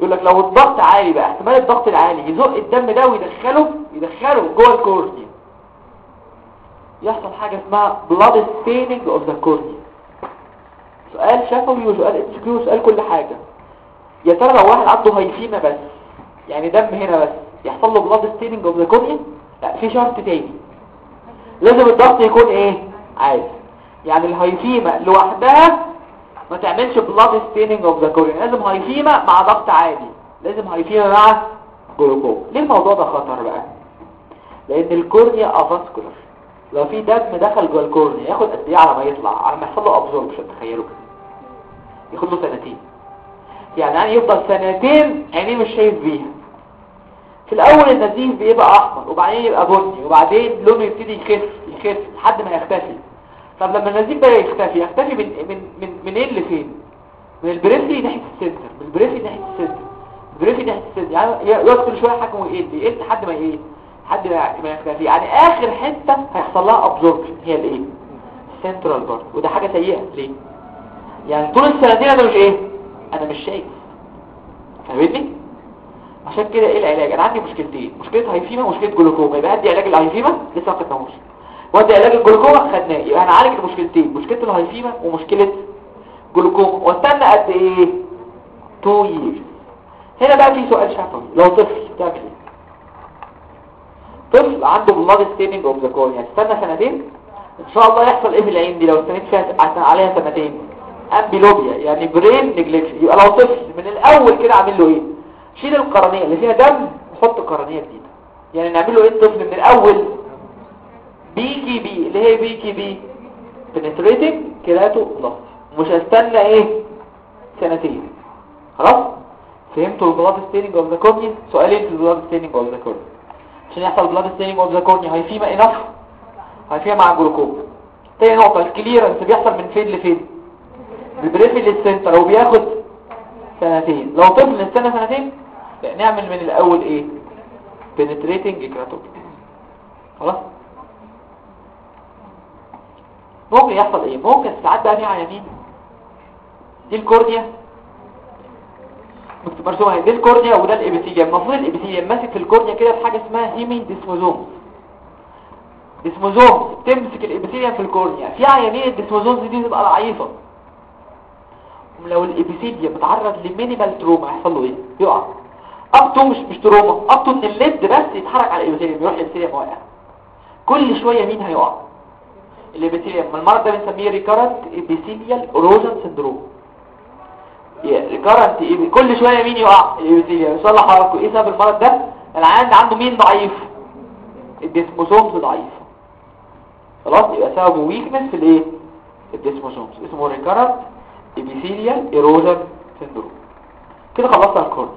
Speaker 1: يقول لك لو الضغط عالي بقى احتمال الضغط العالي يزق الدم ده ويدخله يدخله جوه ال cornea. يحصل حاجة اسمها blood staining of the cornea. سؤال شفوي وسؤال MCQ وسؤال كل حاجة. يا ترى لو واحد عنده hyphema بس يعني دم هنا بس يحصل له blood staining of the cornea لا في شرط تاني. لازم الضغط يكون إيه؟ عالي. يعني ال hyphema لوحدها ما تعملش blood staining of the cornea لازم hyphema مع ضغط عالي. لازم hyphema مع جلوكوم ليه الموضوع ده خطر بقى؟ لأن ال cornea avascular لو في دم دخل جوه ال cornea ياخد قد إيه على ما يطلع على ما يحصل له absorption تخيلوا كده. ياخد له سنتين. يعني يعني يفضل سنتين عينيه مش شايف بيها. في الأول النزيف بيبقى أحمر وبعدين يبقى بني وبعدين لونه يبتدي يخف يخف لحد ما يختفي. طب لما النزيف بقى يختفي يختفي من من من منين لفين من ال periphery ناحية ال center من ال periphery ناحية ال center. ال periphery ناحية ال center يعني كل شوية حجمه يقل يقل لحد ما إيه؟ لحد ما يختفي. يعني آخر حتة هيحصل لها absorption هي الإيه؟ ال central part وده حاجة سيئة. ليه؟ يعني طول السنتين أنا مش إيه؟ أنا مش شايف. فاهمني؟ عشان كده إيه العلاج؟ أنا عندي مشكلتين. مشكلة hyphema ومشكلة جلوكوما. يبقى ادي علاج ال hyphema لسه ما خدناهوش وادي علاج الجلوكوما خدناه. يبقى أنا عالج المشكلتين. مشكلة ال hyphema ومشكلة جلوكوما. واستنى قد إيه؟ 2 years هنا بقى في سؤال شفوي لو طفل تعمل إيه طفل عنده blood staining of the cornea استنى سنتين. إن شاء الله يحصل إيه في العين دي؟ لو استنيت فيها عليها سنتين. amblyopia يعني brain neglection يبقى لو طفل من الأول كده عامل له إيه؟ شيل القرنية اللي فيها دم وحط قرنية جديدة. يعني نعمل له إيه؟ الطفل من الأول. PKP اللي هي PKP penetrating keratoplasty مش هستنى إيه؟ سنتين. خلاص؟ فهمتوا ال blood staining of the cornea سؤالين في ال blood staining of the cornea عشان يحصل blood staining of the cornea hyphema انف hyphema مع الجلوكوم تاني نقطة ال clearance بيحصل من فين لفين؟ بال periphery لل center وبياخد سنتين. لو طفل استنى سنتين نعمل من الأول إيه؟ penetrating keratoplasty خلاص؟ ممكن يحصل إيه؟ ممكن ساعات بقى على يمين. دي ال cornea مرسومه اهي دي ال cornea وده ال epithelium. المفروض ال epithelium ماسك في ال cornea كده بحاجة اسمها hemidesmosome. desmosome تمسك ال epithelium في ال cornea في عيانين ال desmosomes دي بتبقى ضعيفة. لو ال epithelium اتعرض ل minimal trauma هيحصل له إيه؟ يقع. ابطو مش مش trauma. ابطو إن ال lid بس يتحرك على ال epithelium يروح ال epithelium واقع كل شوية مين هيقع؟ ال epithelium. المرض ده بنسميه recurrent epithelial erosion syndrome recurrent كل شوية مين يقع؟ ال epithelium. يصلح حركته إيه سبب المرض ده؟ العيان ده عنده مين ضعيف؟ ال desmosomes ضعيف. خلاص يبقى سببه weakness في الإيه؟ ال desmosomes اسمه recurrent epithelial erosion syndrome كده خلصنا ال cornea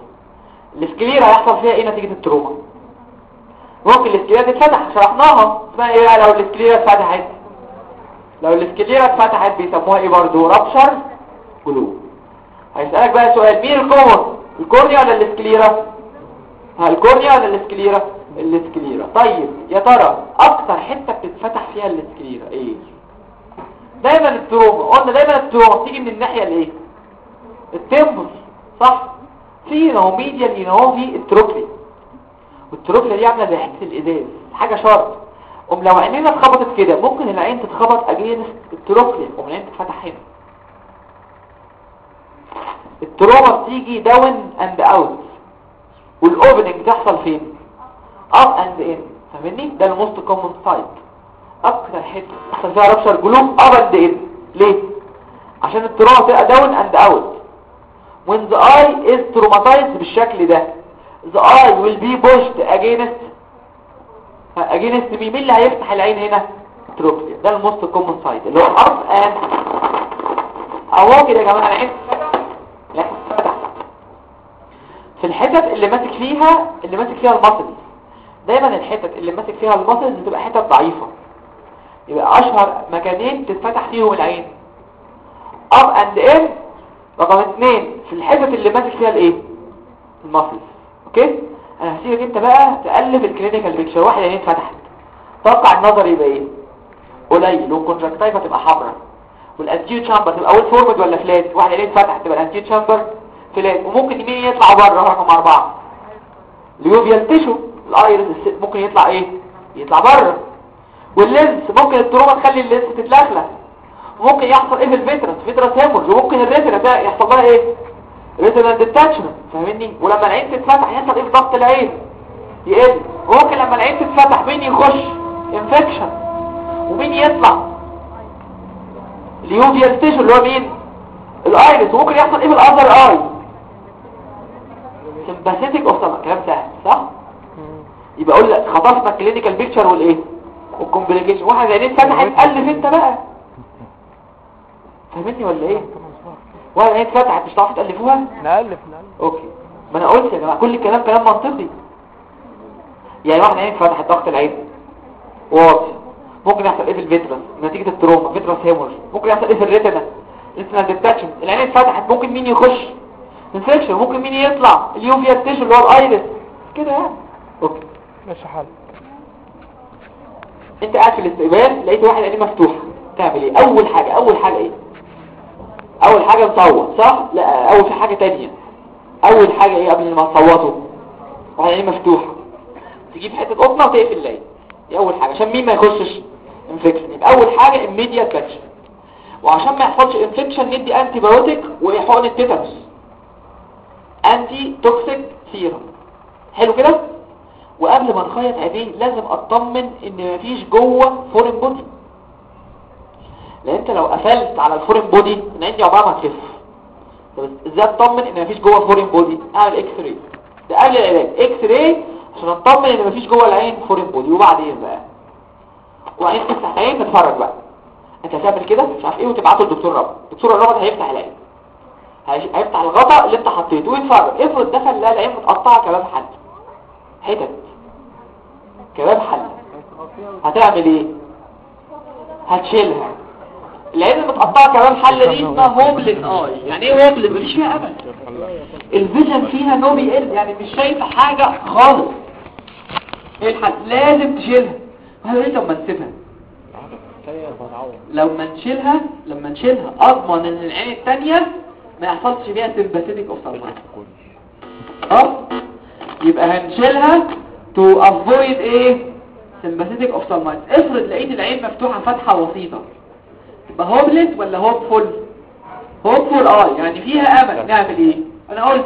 Speaker 1: ال sclera هيحصل فيها إيه نتيجة ال trauma؟ ممكن ال sclera تتفتح شرحناها اسمها إيه بقى؟ لو ال sclera اتفتحت. لو ال sclera اتفتحت بيسموها إيه برضه rupture globe هيسألك بقى سؤال مين الكومن الكورنيا ولا الاسكليرا ها الكورنيا ولا الاسكليرا الاسكليرا طيب يا ترى أكتر حتة بتتفتح فيها ال sclera إيه؟ دايما ال trauma. قلنا دايما ال trauma بتيجي من الناحية الإيه؟ ال temporal صح؟ في هنا هو medial هنا هو في ال trochlea وال trochlea دي عاملة زي حتة الازاز حاجة شرط. ام لو عينينا اتخبطت كده ممكن العين تتخبط against ال trochlea ام العين تتفتح هنا. ال trauma بتيجي down and out وال opening بتحصل فين؟ up and in فاهمني؟ ده ال most common site أكتر حتة. بيحصل فيها rupture up and in ليه؟ عشان ال trauma تبقى down and out when the eye is traumatized بالشكل ده the eye will be pushed against against مين مين اللي هيفتح العين هنا؟ trochlea ده ال most common site اللي هو up and أهو كده يا جماعة العين لا في الحتت اللي ماسك فيها اللي ماسك فيها ال muscle دايما الحتت اللي ماسك فيها ال muscle بتبقى حتت ضعيفة. يبقى أشهر مكانين تتفتح فيهم العين. up and in رقم اثنين في الحتت اللي ماسك فيها الإيه؟ ال muscle أوكي؟ أنا هسيبك أنت بقى تقلب ال clinical picture. واحد عينين اتفتحت توقع النظر يبقى إيه؟ قليل. وال conjunctiva تبقى حمراء. وال anterior chamber تبقى أول formed ولا flat واحد عينيه اتفتحت تبقى ال anterior chamber flat وممكن يمين يطلع بره رقم أربعة. ال uveal tissue ال iris ممكن يطلع إيه؟ يطلع بره. وال lens ممكن ال trauma تخلي ال lens تتلخلخ. وممكن يحصل إيه في ال vitreous vitreous hemorrhage وممكن ال retina ده يحصل لها إيه؟ retinal detachment. فاهمني؟ ولما العين تتفتح يحصل إيه في ضغط العين؟ يقل. وممكن لما العين تتفتح مين يخش؟ infection. ومين يطلع؟ ال uveal tissue اللي هو مين؟ ال iris وممكن يحصل إيه في ال other eye؟ sympathetic oph كلام سهل صح؟ يبقى أقول لك خطفنا ال clinical picture والايه؟ وال complication واحد عينيه اتفتحت الف انت بقى. فاهمني ولا إيه؟ واحد عينيه اتفتحت مش هتعرفوا تألفوها؟
Speaker 2: نألف. نألف
Speaker 1: أوكي. ما أنا قلت يا جماعة كل الكلام كلام منطقي. يعني واحد عين فتحت ضغط العين. واطي ممكن يحصل إيه في ال vitreous نتيجة ال trauma. vitreous hemorrhage ممكن يحصل إيه في ال retina؟ retinal detachment العين اتفتحت ممكن مين يخش؟ infection. ممكن مين يطلع؟ ال uveal tissue اللي هو ال iris. كده يعني. أوكي.
Speaker 2: ماشي حل
Speaker 1: أنت قاعد في الاستقبال لقيت واحد عينيه مفتوحه تعمل إيه؟ أول حاجة أول حاجة إيه؟ أول حاجة نصوت صح؟ لا أول في حاجة تانية. أول حاجة إيه قبل ما تصوتوا واحد عينيه مفتوحة. تجيب حتة قطنه وتقفل العين. دي أول حاجة عشان مين ما يخشش infection يبقى أول حاجة immediate patch وعشان ما يحصلش infection ندي antibiotic وحقن التيتانوس. antitoxic serum حلو كده؟ وقبل ما نخيط عينيه لازم أطمن إن مفيش جوه foreign body لأن انت لو قفلت على ال foreign body ان عندي عمرها ما هتخف طب إزاي اطمن ان مفيش جوه foreign body؟ اعمل x-ray ده قبل العلاج. x-ray عشان اطمن ان مفيش جوه العين foreign body. وبعدين بقى؟ وبعدين تفتح العين تتفرج بقى. انت هتعمل كده؟ مش عارف إيه وتبعته للدكتور رابط الدكتور الرابط هيفتح العين هيفتح الغطاء اللي انت حطيته ويتفرج. افرض دخل لا العين متقطعة كباب حل. حتت. كباب حل. هتعمل إيه؟ هتشيلها. العين المتقطعه كباب حل دي اسمها hopeless eye يعني إيه hopeless مفيش فيها امل ال vision فيها no PL يعني مش شايفة حاجة خالص. إيه الحل لازم تشيلها. هل إيه لما نسيبها لما نشيلها لما نشيلها أضمن إن العين التانية ما يحصلش فيها sympathetic oph آه؟ يبقى هنشيلها to avoid إيه؟ sympathetic oph افرض لقيت العين مفتوحة فتحة بسيطة. يبقى hopeless ولا hopeful؟ hopeful آه يعني فيها أمل. نعمل إيه؟ أنا قلت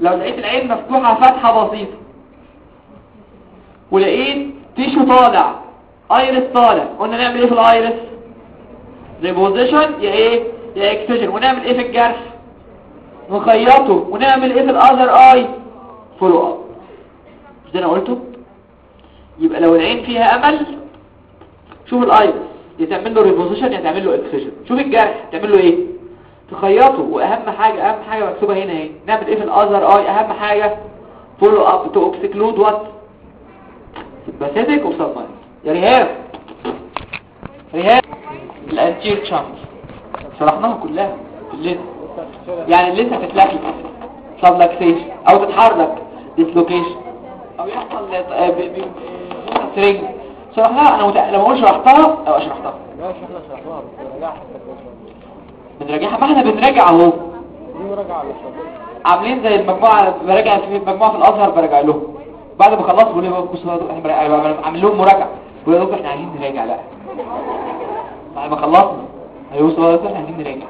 Speaker 1: لو لقيت العين مفتوحة فتحه بسيطة. ولقيت tissue طالع iris طالع. قلنا نعمل إيه في ال iris؟ reposition يا إيه؟ يا excision ونعمل إيه في الجرح؟ نخيطه. ونعمل إيه في ال other eye؟ follow up. مش ده أنا قلته؟ يبقى لو العين فيها أمل شوف ال iris. يتعمل له reposition يتعمل له excision شوف الجرح تعمل له إيه؟ تخيطه. وأهم حاجة أهم حاجة مكتوبة هنا اهي نعمل إيه في ال other eye أهم حاجة فولو اب تو اكسكلود وات سمباثيتك وسبمايت يا ريهام. ريهام. ال anterior chamber شرحناها كلها. في يعني ال lens هتتلفي subluxation أو تتحرك dislocation أو يحصل آه، ب- آه، سرنج شرحناها أنا متأ... لما أقول شرحتها أو شرحتها
Speaker 2: ماشي إحنا شرحناها
Speaker 1: بنراجعها. ما إحنا بنراجع
Speaker 2: أهو.
Speaker 1: عاملين زي المجموعة براجع في مجموعة في الأزهر براجع لهم. بعد ما خلصوا بيقولوا لي بصوا إحنا براجع- عامل لهم بيقولوا يا دكتور إحنا عايزين نراجع. لا. بعد ما خلصنا هيوصلوا إحنا عايزين نراجع.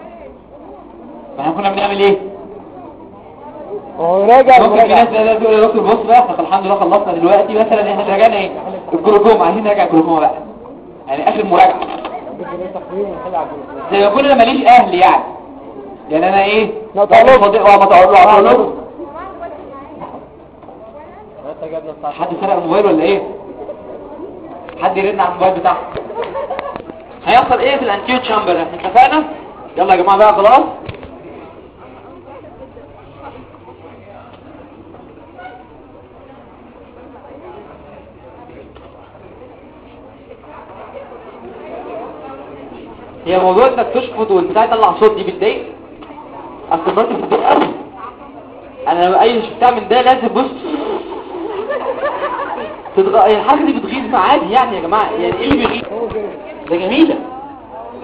Speaker 1: ما إحنا كنا بنعمل إيه؟
Speaker 2: هو راجع
Speaker 1: ممكن في ناس تقول يا دكتور بص بقى إحنا الحمد لله خلصنا دلوقتي مثلا إحنا راجعنا إيه؟ الجلوكوما عايزين نراجع الجلوكوما بقى. يعني
Speaker 2: آخر الجلوكوز
Speaker 1: زي ما يكون أنا ماليش أهل يعني. يعني أنا
Speaker 2: إيه؟ طالب.
Speaker 1: فاضي- ما تقعد له على طالب.
Speaker 2: انت جبنا الساعة
Speaker 1: حد سرق الموبايل ولا إيه؟ حد يرن على الموبايل بتاعه. هيحصل إيه في ال anterior chamber؟ إحنا اتفقنا؟ يلا يا جماعة بقى خلاص. هي موضوع انك تشفط والبتاع يطلع صوت دي بتضايق أصل مراتي بتضايق قوي. أنا لما أي شفتها من ده لازم بص. تتغ... الحاجة دي بتغيظ عادي يعني يا جماعة. يعني إيه اللي بيغيظ؟ ده جميلة.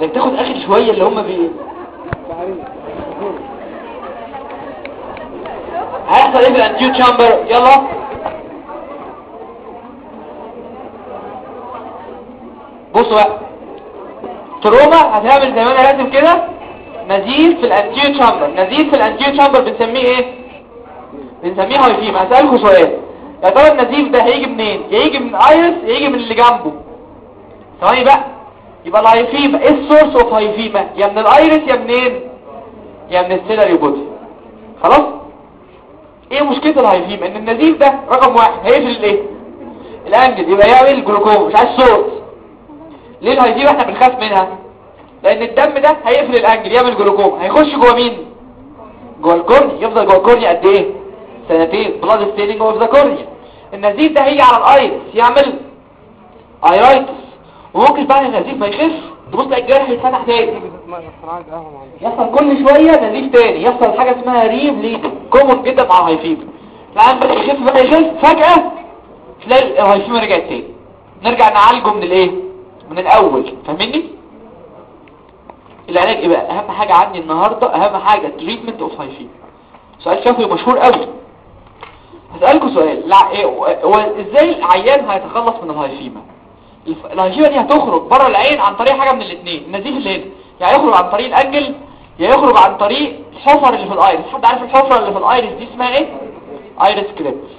Speaker 1: انك تاخد آخر شوية اللي هم بي هيحصل إيه في chamber يلا. بصوا بقى. trauma هتعمل زي ما أنا راسم كده. نزيف في ال anterior chamber نزيف في ال anterior chamber بنسميه إيه؟ بنسميه hyphema هسألكوا سؤال. يا ترى النزيف ده هيجي منين؟ يا يجي من iris يا يجي من اللي جنبه. ثواني بقى. يبقى ال hyphema إيه ال source of hyphema يا من ال iris يا منين؟ يا من ال ciliary body خلاص؟ إيه مشكلة ال hyphema إن النزيف ده رقم واحد. هيقفل الايه ال angle. يبقى يعمل جلوكوما مش عايز source ليه ال hyphema إحنا بنخاف منها؟ لأن الدم ده هيقفل ال angle يعمل جلوكوما هيخش جوه مين؟ جوه ال cornea. يفضل جوه ال cornea قد إيه؟ سنتين. blood staining of the cornea النزيف ده هيجي على ال iris يعمل iritis وممكن بعد النزيف ما يخف تبص تلاقي الجرح يتفتح تاني. يحصل كل شوية نزيف تاني. يحصل حاجة اسمها rebleed common جدا مع ال hyphema العيان بدأ يخف بدأ يخف فجأة تلاقي ال hyphema رجعت تاني. نرجع نعالجه من الإيه؟ من الأول فاهمني؟ العلاج إيه بقى أهم حاجة عندي النهاردة أهم حاجة treatment of hyphema سؤال شافوي مشهور قوي. هسألكوا سؤال. لا إيه هو إزاي العيان هيتخلص من ال hyphema ال hyphema دي هتخرج بره العين عن طريق حاجة من الاثنين النزيف اللي هنا يا يخرج عن طريق ال angle يا يخرج عن طريق الحفر اللي في ال iris. حد عارف الحفرة اللي في ال iris دي اسمها إيه؟ iris crypts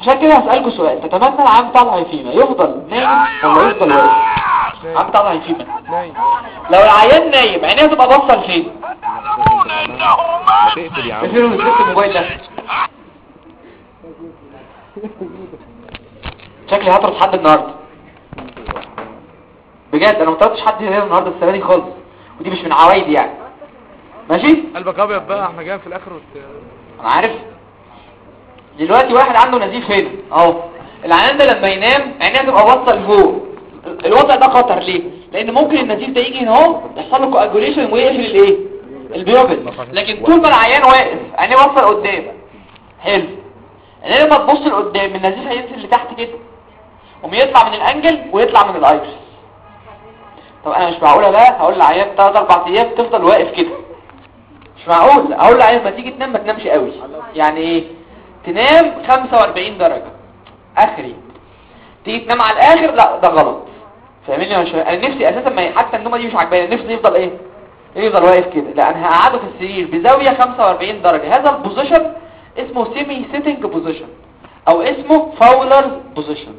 Speaker 1: عشان كده هسألكوا سؤال. تتمنى العيان بتاع ال hyphema يفضل نايم ولا يفضل واقف؟ بتاع ال hyphema
Speaker 2: نايم.
Speaker 1: لو العيان نايم عينيه تبقى
Speaker 3: عم.
Speaker 1: فين مسكت الموبايل ده. شكلي هطرد حد النهارده. بجد أنا ما طردتش حد هنا النهارده السنة دي خالص. ودي مش من عوايدي يعني. ماشي؟
Speaker 2: قلبك أبيض بقى إحنا جايين في الآخر وت...
Speaker 1: أنا عارف. دلوقتي واحد عنده نزيف هنا أهو. العيان ده لما ينام عينيه تبقى باصه لفوق الوضع ده خطر ليه؟ لأن ممكن النزيف ده يجي هنا اهو يحصل له كواجوليشن ويقفل الإيه؟ البيوبل. لكن طول ما العيان واقف عينيه باصه لقدام. حلو. يعني لما تبص لقدام النزيف هينزل لتحت كده. وما يطلع من الأنجل ويطلع من الايرس طب أنا مش معقولة بقى؟ هقول للعيان 3 4 أيام تفضل واقف كده. مش معقول. أقول للعيان ما تيجي تنام ما تنامش قوي. يعني إيه؟ تنام 45 درجة. آخري. تيجي تنام على الآخر؟ لا ده غلط. فاهمني؟ فاهم؟ أنا نفسي أساسا ما حتى النومه دي مش عجباني نفسي يفضل إيه؟ يفضل واقف كده. لا أنا هقعده في السرير بزاوية 45 درجة. هذا ال position اسمه semi sitting position أو اسمه Fowler position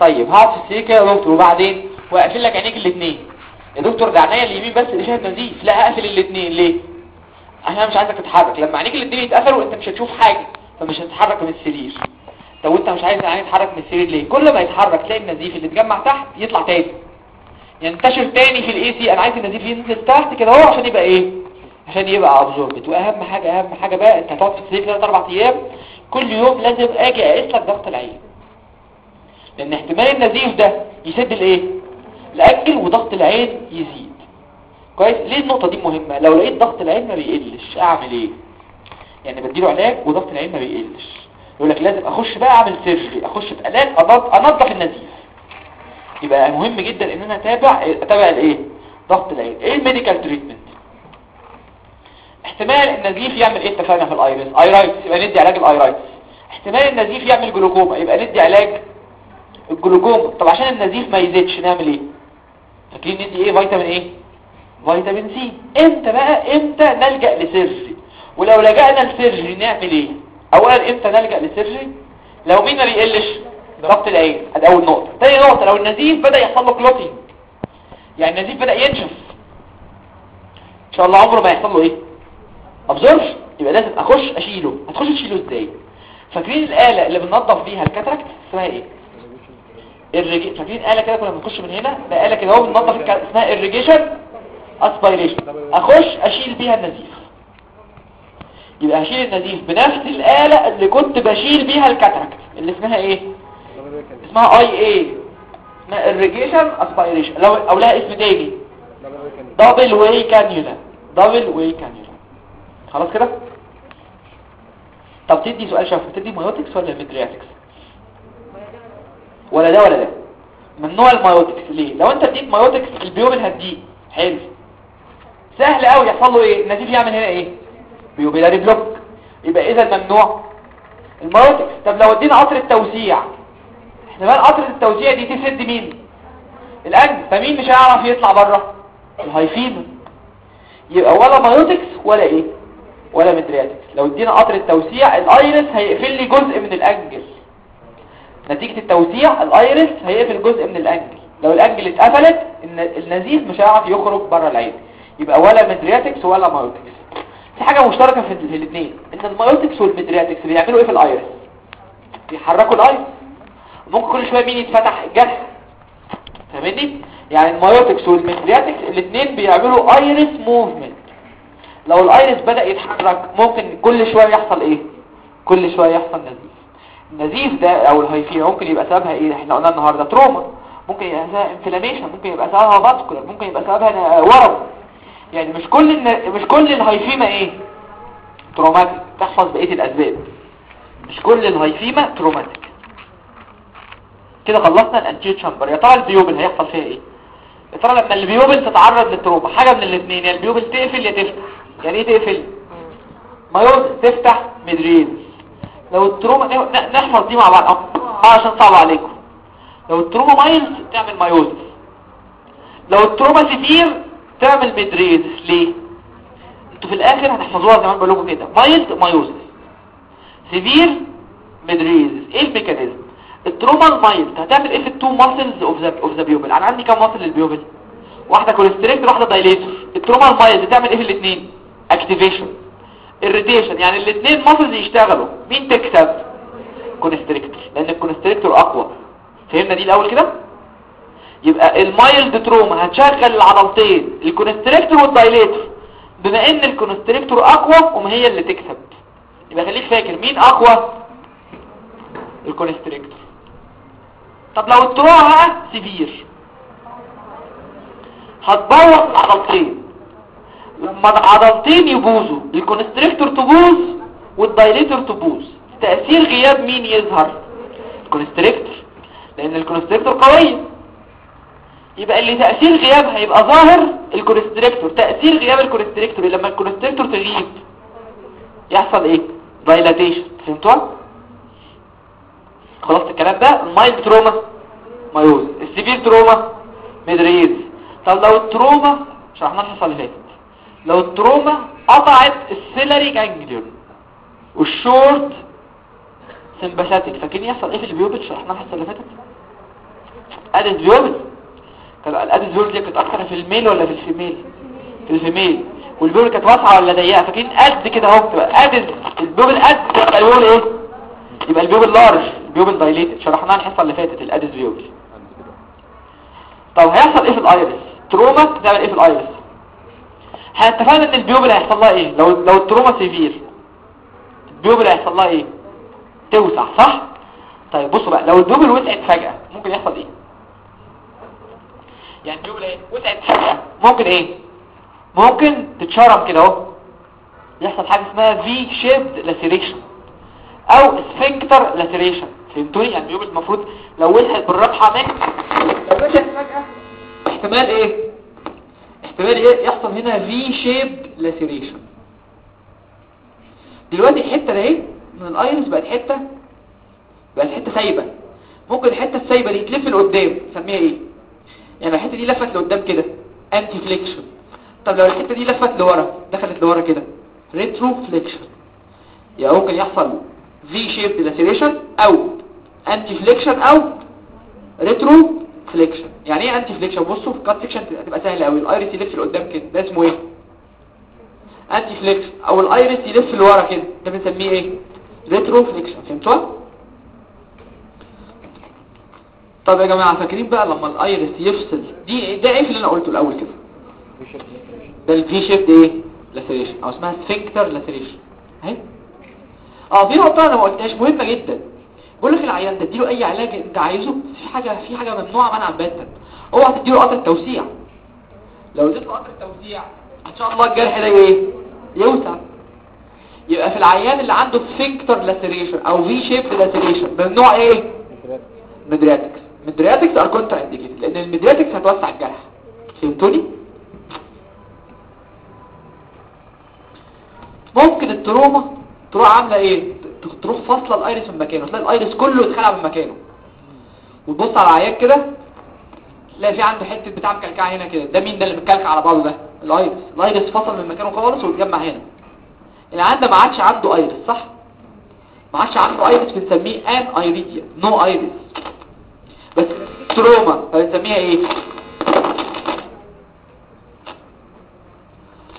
Speaker 1: طيب هقعد في السرير كده يا دكتور وبعدين وأقفل لك عينيك الاثنين يا دكتور ده عينيا اليمين بس اللي شايف نزيف لا هقفل الاثنين ليه؟ عشان أنا مش عايزك تتحرك. لما عينيك الاثنين يتقفلوا أنت مش هتشوف حاجة فمش هتتحرك من السرير. طب وانت مش عايز العيان يتحرك من السرير ليه؟ كل ما يتحرك تلاقي النزيف اللي اتجمع تحت يطلع تاني. ينتشر تاني في ال AC. أنا عايز النزيف ينزل تحت كده اهو عشان يبقى إيه؟ عشان يبقى absorbed واهم حاجة اهم حاجة بقى انت هتقعد في السرير 3 4 أيام. كل يوم لازم أجي اقيس لك ضغط العين. لأن احتمال النزيف ده يسد الايه؟ الاجل وضغط العين يزيد. كويس؟ ليه النقطة دي مهمة؟ لو لقيت ضغط العين ما بيقلش أعمل إيه؟ يعني بديله علاج وضغط العين ما بيقلش. يقول لك لازم أخش بقى أعمل surgery أخش بآلات أنضف النزيف. يبقى مهم جدا إن أنا أتابع أتابع الايه ضغط العين. إيه ال medical treatment احتمال النزيف يعمل إيه؟ اتفقنا في ال iris iritis يبقى ندي علاج ال iritis احتمال النزيف يعمل جلوكوما يبقى ندي علاج الجلوكوما. طب عشان النزيف ما يزيدش نعمل إيه؟ فاكرين ندي إيه؟ فيتامين إيه؟ فيتامين C. إمتى بقى؟ إمتى نلجأ ل surgery ولو لجأنا ل surgery نعمل إيه؟ اولا إمتى نلجأ ل surgery لو مين ما بيقلش؟ ضغط العين. ادي أول نقطة. تاني نقطة لو النزيف بدأ يحصل له clotting يعني النزيف بدأ ينشف. إن شاء الله عمره ما يحصل له إيه؟ absorption يبقى لازم أخش أشيله. هتخش تشيله إزاي؟ فاكرين الآلة اللي بننظف بيها ال cataract؟ اسمها إيه؟ ال irri... فاكرين آلة كده كنا بنخش من هنا؟ ده آلة كده هو بننظف. اسمها irrigation aspiration. أخش أشيل بيها النزيف. يبقى هشيل النزيف بنفس الآلة اللي كنت بشيل بيها ال cataract. اللي اسمها إيه؟ اسمها I A اسمها irrigation aspiration. لو أو لها اسم تاني. double way cannula double way cannula خلاص كده؟ طب تدي سؤال شفوي تدي miotics ولا mydriatics ولا ده ولا ده. ممنوع ال miotics ليه؟ لو أنت اديت miotics ال pupil هتضيق حلو. سهل قوي يحصل له إيه؟ النزيف يعمل هنا إيه؟ pupillary block. يبقى إذا ممنوع ال miotics طب لو ادينا قطرة التوسيع إحنا بقى قطرة التوسيع دي تسد مين؟ الانج فمين مش هيعرف يطلع بره؟ ال hyphema يبقى ولا miotics ولا إيه؟ ولا mydriatics لو ادينا قطرة التوسيع ال iris هيقفل لي جزء من ال angle. نتيجة التوسيع ال iris هيقفل جزء من ال angle. لو ال angle اتقفلت الن- النزيف مش هيعرف يخرج بره العين. يبقى ولا mydriatics ولا miotics. في حاجة مشتركة في ال- في الاثنين إن ال miotics وال mydriatics بيعملوا إيه في ال iris بيحركوا ال iris ممكن كل شوية مين يتفتح؟ الجرح فاهمني؟ يعني ال miotics وال mydriatics الاثنين بيعملوا iris movement لو ال iris بدأ يتحرك ممكن كل شوية يحصل إيه؟ كل شوية يحصل نزيف. النزيف ده أو ال hyphema ممكن يبقى سببها إيه؟ إحنا قلنا النهاردة trauma ممكن يبقى سببها inflammation ممكن يبقى سببها vascular ممكن يبقى سببها ورم. يعني مش كل الن... مش كل ال hyphema إيه؟ traumatic تحفظ بقية الأسباب. مش كل ال hyphema traumatic كده خلصنا ال anterior chamber يا ترى ال pupil هيحصل فيها إيه؟ يا ترى لما ال pupil تتعرض لل trauma حاجة من الاثنين يا ال pupil تقفل يا تفتح. يعني إيه تقفل؟ miosis تفتح mydriasis لو ال trauma ن- نحفظ دي مع بعض. أه عشان صعب عليكم. لو ال trauma mild تعمل miosis لو ال trauma severe تعمل mydriasis ليه؟ أنتوا في الآخر هتحفظوها زي ما بقول لكم كده. mild miosis severe mydriasis إيه ال mechanism؟ ال trauma ال mild هتعمل إيه في ال two muscles of the of the pupil أنا عندي كام muscle لل pupil؟ واحدة constrictor واحدة dilator ال trauma ال mild تعمل إيه في الاثنين activation irritation يعني الاثنين muscles يشتغلوا. مين تكسب؟ constrictor لأن ال constrictor أقوى. فهمنا دي الأول كده؟ يبقى ال mild trauma هتشغل العضلتين ال constrictor وال dilator. بما إن ال constrictor أقوى وما هي اللي تكسب. يبقى خليك فاكر مين أقوى؟ ال constrictor. طب لو ال trauma severe. هتبوظ العضلتين. لما العضلتين يبوظوا ال constrictor تبوظ وال dilator تبوظ. تأثير غياب مين يظهر؟ ال constrictor. لأن ال constrictor قوية يبقى اللي تأثير غياب هيبقى ظاهر ال constrictor. تأثير غياب ال constrictor. لما ال constrictor تغيب يحصل إيه؟ dilatation فهمتوا؟ خلاص الكلام ده؟ ال mild trauma miosis ال severe trauma mydriasis. طب لو ال trauma شرحناها الحصه اللي فاتت. لو ال trauma قطعت ال ciliary ganglion وال short sympathetic فاكرين يحصل إيه في ال pupil شرحناها الحصه اللي فاتت؟ Adie's pupil ال Adie's pupil دي كانت أكتر في ال male ولا في ال female؟ في ال female. وال pupil كانت واسعه ولا ضيقة؟ فاكرين قد كده أهو تبقى Adie's ال pupil قد يبقى ال pupil إيه؟ يبقى ال pupil large ال pupil dilated شرحناها الحصة اللي فاتت ال Adie's pupil طب هيحصل إيه في ال iris؟ trauma تعمل إيه في ال iris؟ إحنا اتفقنا إن ال pupil هيحصل لها إيه؟ لو لو ال trauma severe ال pupil هيحصل لها إيه؟ توسع صح؟ طيب بصوا بقى لو ال pupil وسعت فجأة ممكن يحصل إيه؟ يعني ال pupil إيه؟ وسعت فجأة ممكن إيه؟ ممكن تتشرم كده أهو. يحصل حاجة اسمها V-shaped laceration أو sphincter laceration فهمتوني؟ يعني ال pupil المفروض لو وسعت بالراحة ماشي لو وسعت فجأة احتمال إيه؟ احتمال إيه؟ يحصل هنا V-shaped laceration دلوقتي الحتة ده إيه من ال iris بقت حتة بقت حتة سايبة. ممكن الحتة السايبة دي تلف لقدام نسميها إيه؟ يعني لو الحتة دي لفت لقدام كده. anteflexion طب لو الحتة دي لفت لورا دخلت لورا كده. retroflexion يعني ممكن يحصل V-shaped laceration أو anteflexion أو retroflexion يعني إيه anteflexion بصوا في ال cut section هتبقى سهلة قوي ال iris يلف لقدام كده. ده اسمه إيه؟ anteflexion أو ال iris يلف لورا كده. ده بنسميه إيه؟ retroflexion فهمتوا طب يا جماعة فاكرين بقى لما ال iris يفصل؟ دي ده إيه اللي أنا قلته الأول كده؟ ده ال V-shaped إيه؟ laceration أو اسمها sphincter laceration أهي. آه في نقطة أنا ما قلتهاش مهمة جدا. بقول لك العيان ده اديله أي علاج أنت عايزه في حاجة في حاجة ممنوعه منعا باتا. اوعى تديله قطرة توسيع. لو اديته قطرة توسيع إن شاء الله الجرح ده إيه؟ يوسع. يبقى في العيان اللي عنده sphincter laceration أو V-shaped laceration ممنوع إيه؟ mydriatics. mydriatics are contraindicated لأن ال mydriatics هتوسع الجرح. فهمتوني؟ ممكن ال trauma تروح عاملة إيه؟ تروح فاصلة ال iris من مكانه تلاقي ال iris كله اتخلع من مكانه. وتبص على العيان كده تلاقي في عنده حتة بتاع مكلكعة هنا كده. ده مين ده اللي متكلكع على بعضه ده؟ ال iris. ال iris فصل من مكانه خالص واتجمع هنا. العيان ده ما عادش عنده iris صح؟ ما عادش عنده iris بنسميه aniridia no iris بس trauma فبنسميها إيه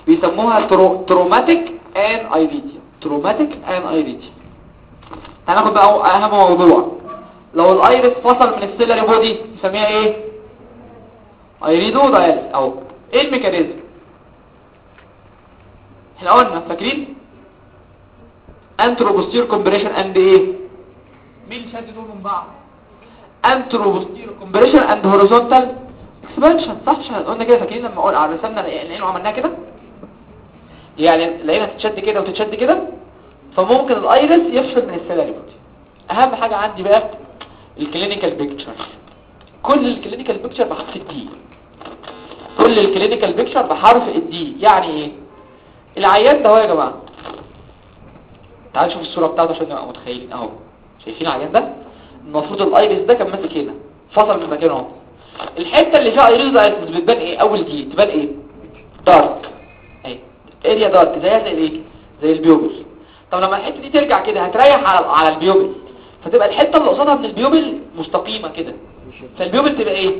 Speaker 1: بيسموها trau... traumatic aniridia traumatic aniridia هناخد بقى اهم موضوع. لو ال iris فصل من ال ciliary body نسميها إيه؟ iridodialysis اهو إيه ال mechanism؟ إحنا قلنا فاكرين؟ anteroposterior compression and إيه مين شد دول من بعض؟ anteroposterior compression and horizontal expansion صح؟ مش قلنا كده فاكرين لما قلنا على رسمنا العين وعملناها كده؟ يعني لقينا تتشد كده وتتشد كده فممكن ال iris يفصل من ال ciliary body أهم حاجة عندي بقى ال clinical picture كل ال clinical picture بحرف ال D كل ال clinical picture بحرف ال D يعني إيه؟ العيان ده اهو يا جماعة. تعالوا نشوف الصورة بتاعته عشان نبقى متخيلين. أهو. شايفين العيان ده؟ المفروض ال iris ده كان ماسك هنا. فصل من مكانه اهو. الحتة اللي فيها iris iris بتبان إيه؟ أول D تبان إيه؟ dark اهي. area dark زيها زي الايه؟ زي ال pupil طب لما الحتة دي ترجع كده هتريح على على ال pupil فتبقى الحتة اللي قصادها من ال pupil مستقيمة كده. فال pupil تبقى إيه؟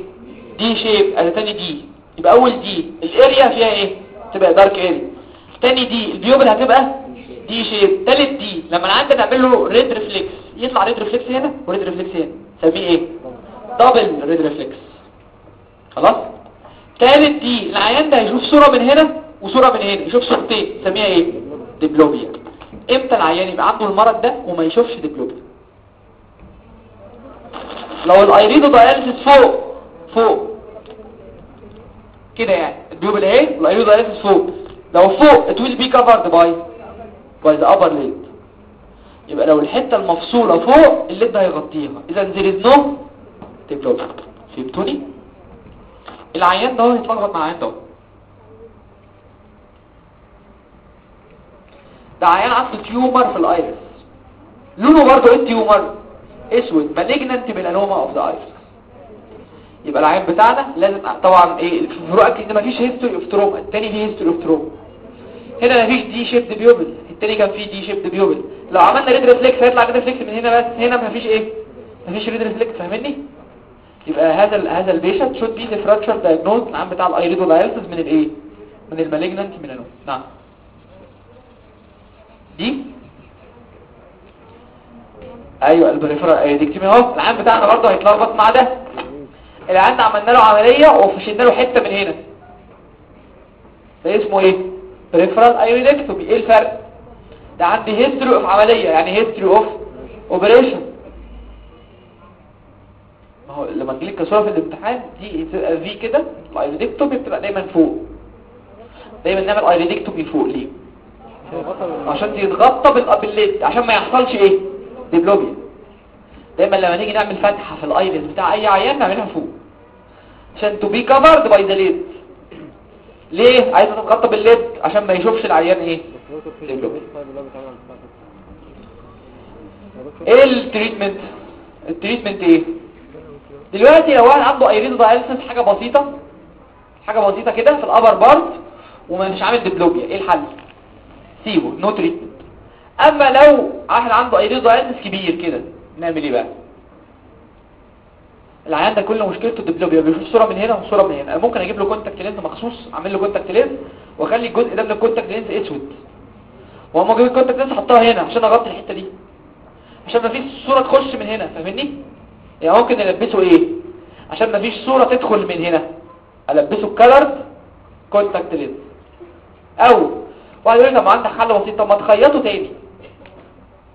Speaker 1: D shape ادي تاني D يبقى أول D ال area فيها إيه؟ تبقى dark area تاني D ال pupil هتبقى D shape تالت D لما أنا عندي نعمل له red reflex يطلع red reflex هنا و red reflex هنا. نسميه إيه؟ double red reflex خلاص؟ تالت D العيان ده هيشوف صورة من هنا وصورة من هنا. يشوف صورتين. نسميها إيه؟ diplopia إمتى العيان يبقى عنده المرض ده وما يشوفش diplopia لو ال iridodialysis فوق فوق. كده يعني. ال pupil اهي ال iridodialysis فوق. لو فوق it will be covered by by the upper lid يبقى لو الحتة المفصولة فوق ال lid هيغطيها. إذا there is no diplopia فهمتوني؟ العيان ده هو يتلخبط مع العيان ده. ده عيان عنده tumor في ال iris. لونه برضه إيه ال tumor؟ أسود. malignant melanoma of the iris يبقى العيان بتاعنا لازم طبعا إيه في فروقك ان مفيش history of trauma التاني فيه history of trauma هنا مفيش D shaped pupil التاني كان فيه D shaped pupil لو عملنا red reflex هيطلع red reflex من هنا بس هنا مفيش إيه؟ مفيش red reflex فاهمني؟ يبقى هذا هذا ال patient should be differential diagnosed العيان بتاع ال iridodialysis من الايه من ال malignant melanoma نعم. دي؟ أيوه ال peripheral iridectomy أهو. العيان بتاعنا برضه هيتلخبط مع ده. العيان ده عملنا له عملية وشلنا له حتة من هنا. ده اسمه إيه؟ peripheral iridectomy إيه الفرق؟ ده عندي history of عمليه يعني history of operation. ما هو لما تجيلك كصوره في الامتحان دي تبقى في كده ال iridectomy بتبقى دايما فوق. دايما نعمل iridectomy فوق ليه؟ عشان يتغطى بال- بال lid عشان ما يحصلش إيه؟ diplopia دايما لما نيجي نعمل فتحة في ال iris بتاع أي عيان نعملها فوق. عشان to be covered by the lid ليه؟ عايزه تتغطى بال lid عشان ما يشوفش العيان إيه؟ diplopia إيه ال treatment ال treatment إيه؟ دلوقتي لو واحد عنده iridodialysis حاجة بسيطة حاجة بسيطة كده في ال upper part ومش عامل diplopia إيه الحل؟ سيبه no treatment أما لو واحد عنده iridodialysis كبير كده نعمل إيه بقى؟ العيان ده كل مشكلته ال diplopia بيشوف صورة من هنا وصورة من هنا. ممكن أجيب له contact lens مخصوص أعمل له contact lens وأخلي الجزء ده من ال contact lens أسود. واما أجيب ال contact lens احطها هنا عشان أغطي الحتة دي. عشان ما فيش صورة تخش من هنا فاهمني؟ يعني ممكن البسه إيه؟ عشان ما فيش صورة تدخل من هنا. ألبسه ال color contact lens أو واحد يقول لي طب عندك حل بسيط. طب ما تخيطه تاني.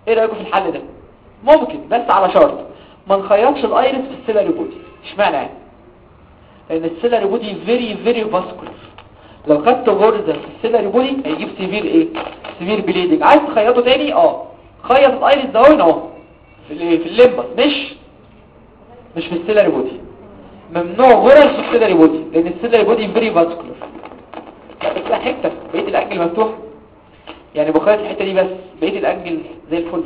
Speaker 1: إيه رأيكم في الحل ده؟ ممكن بس على شرط. ما نخيطش ال iris في ال ciliary body إشمعنى يعني؟ لأن ال ciliary body very very vascular لو خدت غرزه في ال ciliary body هيجيب severe إيه؟ severe bleeding عايز تخيطه تاني؟ آه. خيط ال iris ده أهو. في الايه في ال limbus مش مش في ال ciliary body ممنوع غرز في ال ciliary body لأن ال ciliary body very vascular بس حتة. بقية ال angle مفتوح يعني بخيط الحتة دي بس. بقية الأنجل زي الفل.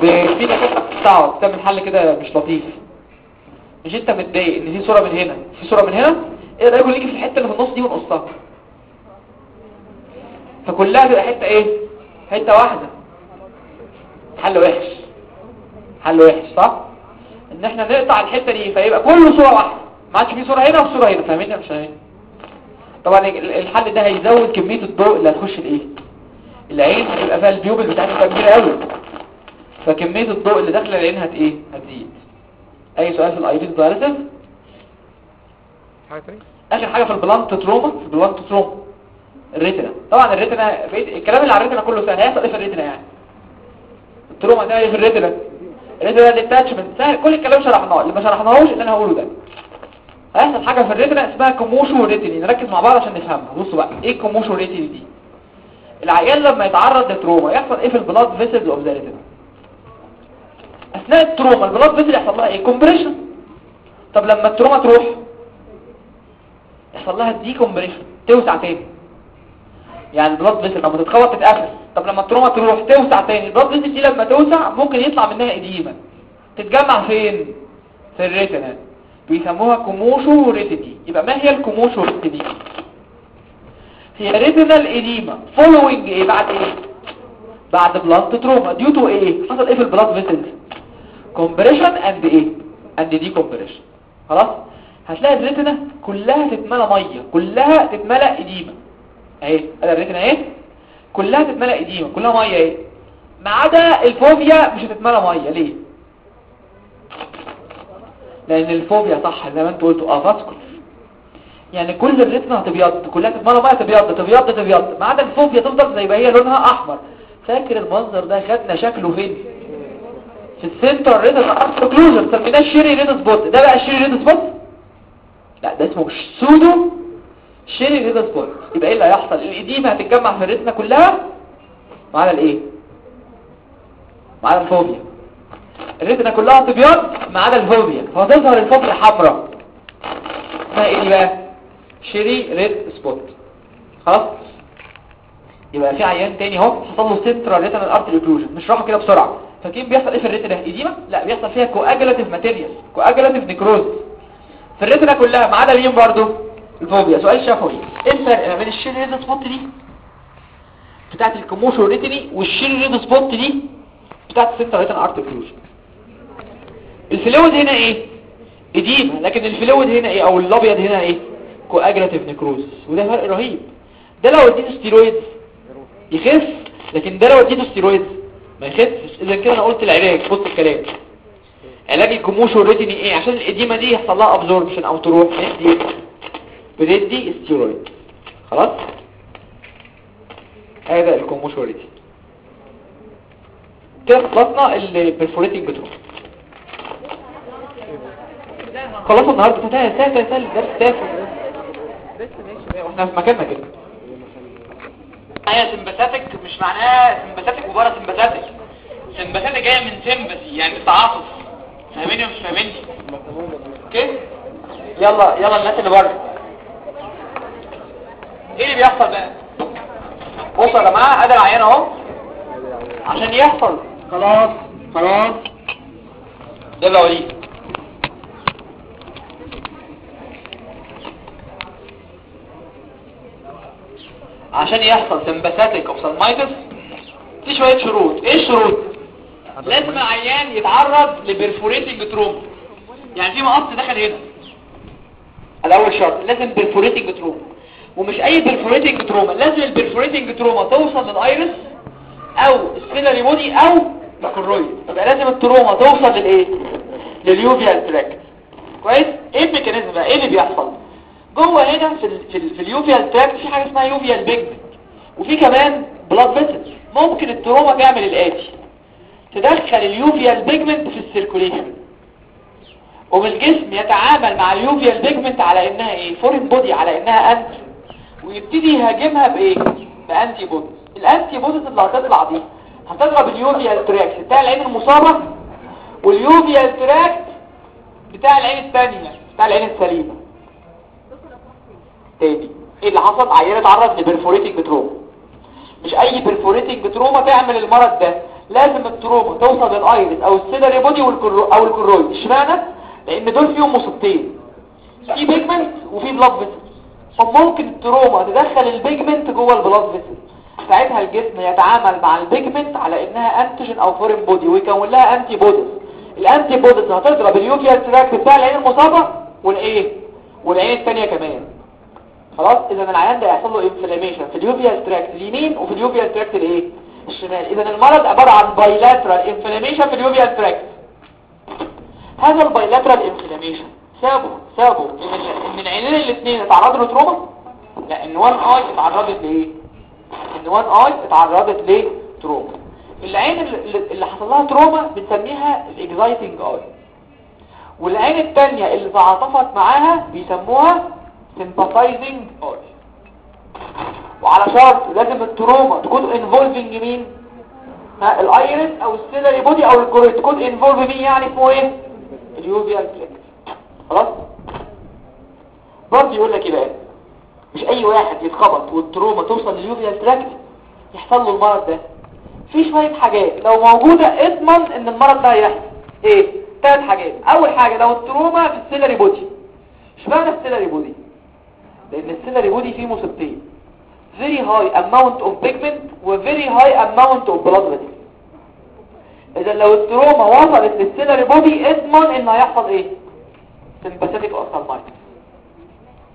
Speaker 1: في نكات بتقعد تعمل حل كده مش لطيف. مش انت متضايق ان في صورة من هنا؟ في صورة من هنا؟ إيه رايكم نيجي في الحتة اللي في النص دي ونقصها فكلها تبقى حتة إيه؟ حتة واحدة. حل وحش. حل وحش صح؟ ان إحنا نقطع الحتة دي فيبقى كله صورة واحدة. ما عادش في صورة هنا وصوره هنا فاهمين مش فاهمين طبعا ال- الحل ده هيزود كمية الضوء اللي هتخش الايه؟ العين هتبقى فيها ال pupil بتاعتها كبيرة قوي. فكمية الضوء اللي داخلة العين هت إيه؟ هتزيد. أي سؤال في ال iridodialysis
Speaker 2: حاجة تانية؟
Speaker 1: آخر حاجة في ال blunt trauma في ال blunt trauma ال retina طبعا ال retina الكلام اللي على ال retina كله سهل. هيحصل إيه في ال retina يعني؟ ال trauma ده في ال retina. ال retina detachment سهل. كل الكلام شرحناه. اللي ما شرحناهوش اللي أنا هقوله ده. هيحصل حاجة في ال retina اسمها commotio retinae نركز مع بعض عشان نفهمها. بصوا بقى إيه ال commotio retinae دي؟ العيان لما يتعرض ل trauma يحصل إيه في ال blood vessels of the retina أثناء ال trauma ال blood vessel يحصل لها إيه؟ compression طب لما ال trauma تروح يحصل لها decompression توسع تاني. يعني ال blood vessel لما تتخبط تتقفل. طب لما ال trauma تروح توسع تاني. ال blood vessel دي لما توسع ممكن يطلع منها edema تتجمع فين؟ في ال retina. بيسموها commotio retinae يبقى ما هي ال commotio retinae هي retinal edema following إيه؟ بعد إيه؟ بعد blunt trauma due to إيه؟ حصل إيه في ال blood vessel compression and إيه and decompression. خلاص؟ هتلاقي ال retina كلها تتملى مية كلها تتملى edema. اهي ادي ال retina اهي كلها تتملى edema كلها مية اهي ما عدا ال fovea مش هتتملى مية. ليه؟ لأن ال fovea صح زي ما أنت قلت. avascular يعني كل ال retina هتبيض كلها تتملى مية تبيض تبيض تبيض. ما عدا ال fovea تفضل زي ما هي لونها أحمر. فاكر المنظر ده؟ خدنا شكله فين؟ في ال central retinal artery occlusion سميناه ال cherry red spot ده بقى ال cherry red spot لا ده اسمه pseudo cherry red spot يبقى إيه اللي هيحصل؟ ال edema هتتجمع في ال retina كلها ما الإيه؟ ما ال fovea. ال retina كلها تبيض ما عدا ال fovea. فهتظهر ال fovea حمراء اسمها إيه دي بقى؟ cherry red spot خلاص؟ يبقى في عيان تاني أهو حصل له central retinal artery occlusion نشرحه كده بسرعة. فاكرين بيحصل إيه في ال retina؟ edema لا بيحصل فيها coagulative material coagulative necrosis في ال retina كلها ما عدا مين برضه ال fovea. سؤال شفوي. إيه الفرق ما بين ال cherry red spot دي؟ بتاعت ال commotio retinae وال cherry red spot دي بتاعت ال central retinal artery occlusion ال fluid هنا إيه؟ edema. لكن ال fluid هنا إيه؟ أو الأبيض هنا إيه؟ coagulative necrosis وده فرق رهيب. ده لو اديته ستيرويد يخف لكن ده لو اديته ستيرويد ما يخفش إذا كده أنا قلت العلاج بص الكلام. علاج ال commotio retinae إيه؟ عشان ال edema دي يحصل لها absorption أو تروح ندي بندي ستيرويد خلاص؟ هذا ال commotio retinae كده خلصنا ال perforating trauma. خلصوا النهارده سهل سهل سهل درس تافه لسه ماشي وإحنا في مكاننا كده. هي sympathetic مش معناها sympathetic و parasympathetic سمباثيك جاية من سمباثي يعني تعاطف. فاهميني ومش فاهميني أوكي؟ يلا يلا الناس اللي بره. إيه اللي بيحصل بقى؟ بصوا يا جماعة ادي العيان اهو. عشان يحصل. خلاص خلاص. ده اللي وليد عشان يحصل sympathetic ophthalmitis في شوية شروط. إيه الشروط؟ لازم عيان يتعرض ل perforating trauma. يعني في مقص دخل هنا. الأول شرط لازم perforating trauma. ومش أي perforating trauma لازم ال perforating trauma توصل لل iris أو ال ciliary body أو ال choroid يبقى لازم ال trauma توصل للإيه؟ لل uveal tract كويس؟ إيه ال mechanism بقى؟ إيه اللي بيحصل؟ جوه هنا في ال في, في ال uveal tract في حاجة اسمها uveal pigment وفي كمان blood vessels ممكن ال trauma تعمل الآتي. تدخل ال uveal pigment في ال circulation والجسم يتعامل مع ال uveal pigment على إنها إيه؟ foreign body على إنها antigen ويبتدي يهاجمها بإيه؟ ب antibodies ال antibodies اللي هتطلع دي هتضرب ال uveal tract بتاع العين المصابة وال uveal tract بتاع العين الثانية بتاع العين السليمة. تاني. إيه اللي حصل؟ عيان اتعرض ل perforating trauma مش أي perforating trauma تعمل المرض ده. لازم التروما توصل للأيرس أو السيلري بودي أو الكرويد. اشمعنى؟ لأن دول فيهم مصيبتين. في pigment وفي blood vessel فممكن ال trauma تدخل ال pigment جوه ال blood vessel ساعتها الجسم يتعامل مع ال pigment على إنها antigen أو foreign body ويكون لها antibodies ال antibodies هتضرب ال uveal tract بتاع العين المصابة والإيه؟ والعين الثانية كمان. خلاص إذا العيان ده هيحصل له inflammation في ال uveal tract اليمين وفي ال uveal tract الإيه؟ الشمال. إذا المرض عبارة عن bilateral inflammation في ال uveal tract هذا ال bilateral inflammation سببه سببه. ان العينين الاثنين اتعرضوا ل trauma لا إن one eye اتعرضت لإيه؟ إن one eye اتعرضت ل trauma. العين اللي حصل لها trauma بنسميها ال exciting eye والعين الثانية اللي تعاطفت معاها بيسموها sympathizing. وعلى شرط لازم ال trauma تكون involving مين؟ ها ال iris أو ال ciliary body أو ال choroid تكون involve مين يعني؟ اسمه إيه؟ ال uveal خلاص؟ برضه يقول لك إيه بقى؟ مش أي واحد يتخبط وال trauma توصل لل uveal tract يحصل له المرض ده. في شوية حاجات لو موجودة اضمن إن المرض ده هيحصل إيه؟ ثلاث حاجات. أول حاجة لو ال trauma في ال ciliary body. اشمعنى ال ciliary body؟ لأن ال ciliary body فيه مصيبتين very high amount of pigment و very high amount of blood vessels إذا لو ال trauma وصلت لل ciliary body إضمن ان هيحصل إيه؟ Sympathetic ophthalmitis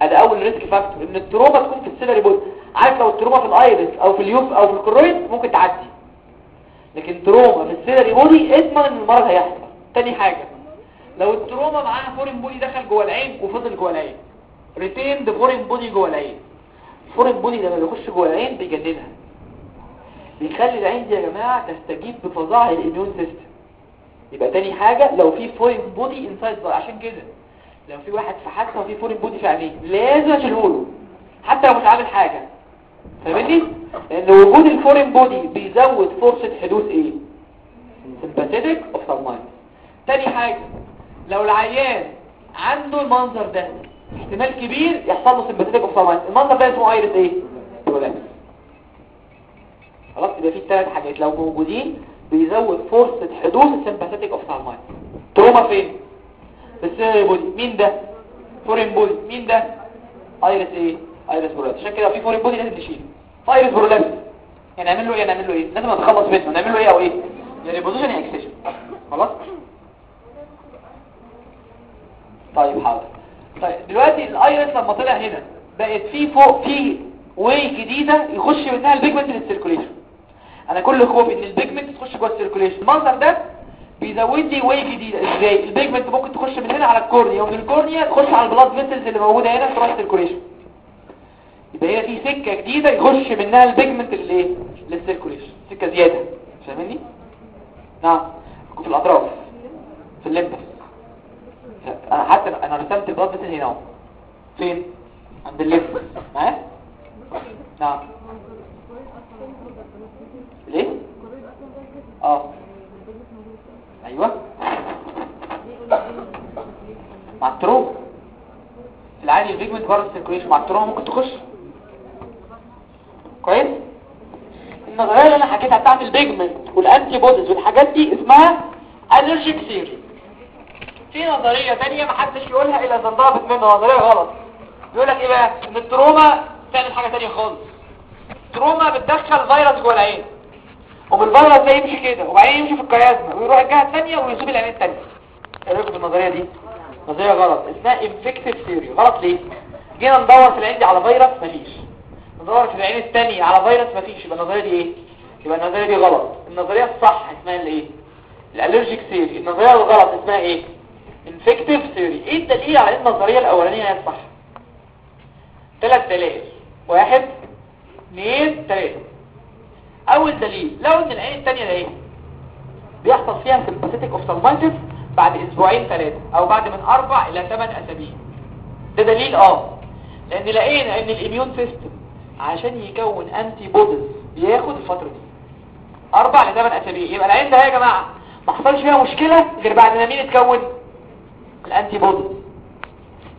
Speaker 1: ادي أول risk factor إن ال trauma تكون في ال ciliary body عارف لو التروما في الأيرس أو في اليوف أو في الكرويد ممكن تعدي. لكن trauma في ال ciliary body إضمن إن المرض هيحصل. تاني حاجة. لو ال trauma معاها foreign body دخل جوه العين وفضل جوه العين. retained foreign body جوه العين ال foreign body لما بيخش جوه العين بيجننها بيخلي العين دي يا جماعة تستجيب بفظاعة ال immune system يبقى تاني حاجة لو في foreign body inside عشان كده. لو في واحد في حادثة وفي foreign body في عينيه لازم اشيله حتى لو مش عامل حاجة. فاهمني؟ لأن وجود ال foreign body بيزود فرصة حدوث إيه؟ sympathetic ophthalmitis تاني حاجة لو العيان عنده المنظر ده احتمال كبير يحصل له sympathetic ophthalmitis المنظر ده اسمه iris إيه prolapse خلاص يبقى في ثلاث حاجات. لو موجودين بيزود فرصة حدوث ال sympathetic ophthalmitis trauma فين؟ في ال ciliary body. مين ده؟ foreign body. مين ده؟ iris إيه iris prolapse عشان كده في foreign body لازم تشيله iris prolapse يعني نعمل له إيه؟ نعمل له إيه؟ لازم نتخلص منه. نعمل له إيه أو إيه؟ يا reposition يا excision خلاص؟ طيب حاضر. طيب دلوقتي ال iris لما طلع هنا بقت في فوق في way جديدة يخش منها ال pigment لل circulation أنا كل خوفي إن ال pigment تخش جوه ال circulation المنظر ده بيزود لي way جديدة. إزاي؟ ال pigment ممكن تخش من هنا على ال cornea ومن ال cornea تخش على ال blood vessels اللي موجودة هنا تروح ال circulation يبقى هي في سكة جديدة يخش منها ال pigment للايه لل circulation سكة زيادة. فاهمني؟ نعم. في الأطراف. في ال limbus. أنا حتى أنا رسمت ال blood vessel هنا أهو. فين؟ عند ال limbus معايا نعم. ليه؟ آه. أيوه. مع ال trauma في العادي ال pigment بره ال circulation مع ال trauma ممكن تخش. كويس؟ النظرية اللي أنا حكيتها بتاعت ال pigment وال antibodies والحاجات دي اسمها allergic theory في نظرية ثانية ما حدش يقولها إلا إذا انضربت منه نظرية غلط. بيقول لك إيه بقى؟ إن ال trauma تعمل حاجة ثانية خالص. ال trauma بتدخل فيروس جوه العين. وبالفيروس ده يمشي كده وبعدين يمشي في ال chiasma ويروح الجهة الثانية ويصيب العين الثانية إيه رايكم بالنظريه دي. نظرية غلط. اسمها infective theory غلط ليه؟ جينا ندور في العين دي على فيروس مفيش ندور في العين الثانية على فيروس مفيش يبقى النظرية دي إيه؟ يبقى النظرية دي غلط. النظرية الصح اسمها الايه ال allergic theory النظرية الغلط اسمها إيه؟ infective theory إيه الدليل على النظرية الأولانية هي الصح ثلاث دلائل. واحد اثنين ثلاثة أول دليل لو إن العين الثانية ده إيه بيحصل فيها sympathetic ophthalmitis بعد أسبوعين ثلاثة أو بعد من أربع إلى ثمان أسابيع. ده دليل آه. لأن لقينا إن ال immune system عشان يكون antibodies بياخد الفترة دي. أربع لثمان أسابيع. يبقى العين ده يا جماعة ما حصلش فيها مشكلة غير بعد ما مين اتكون ال antibody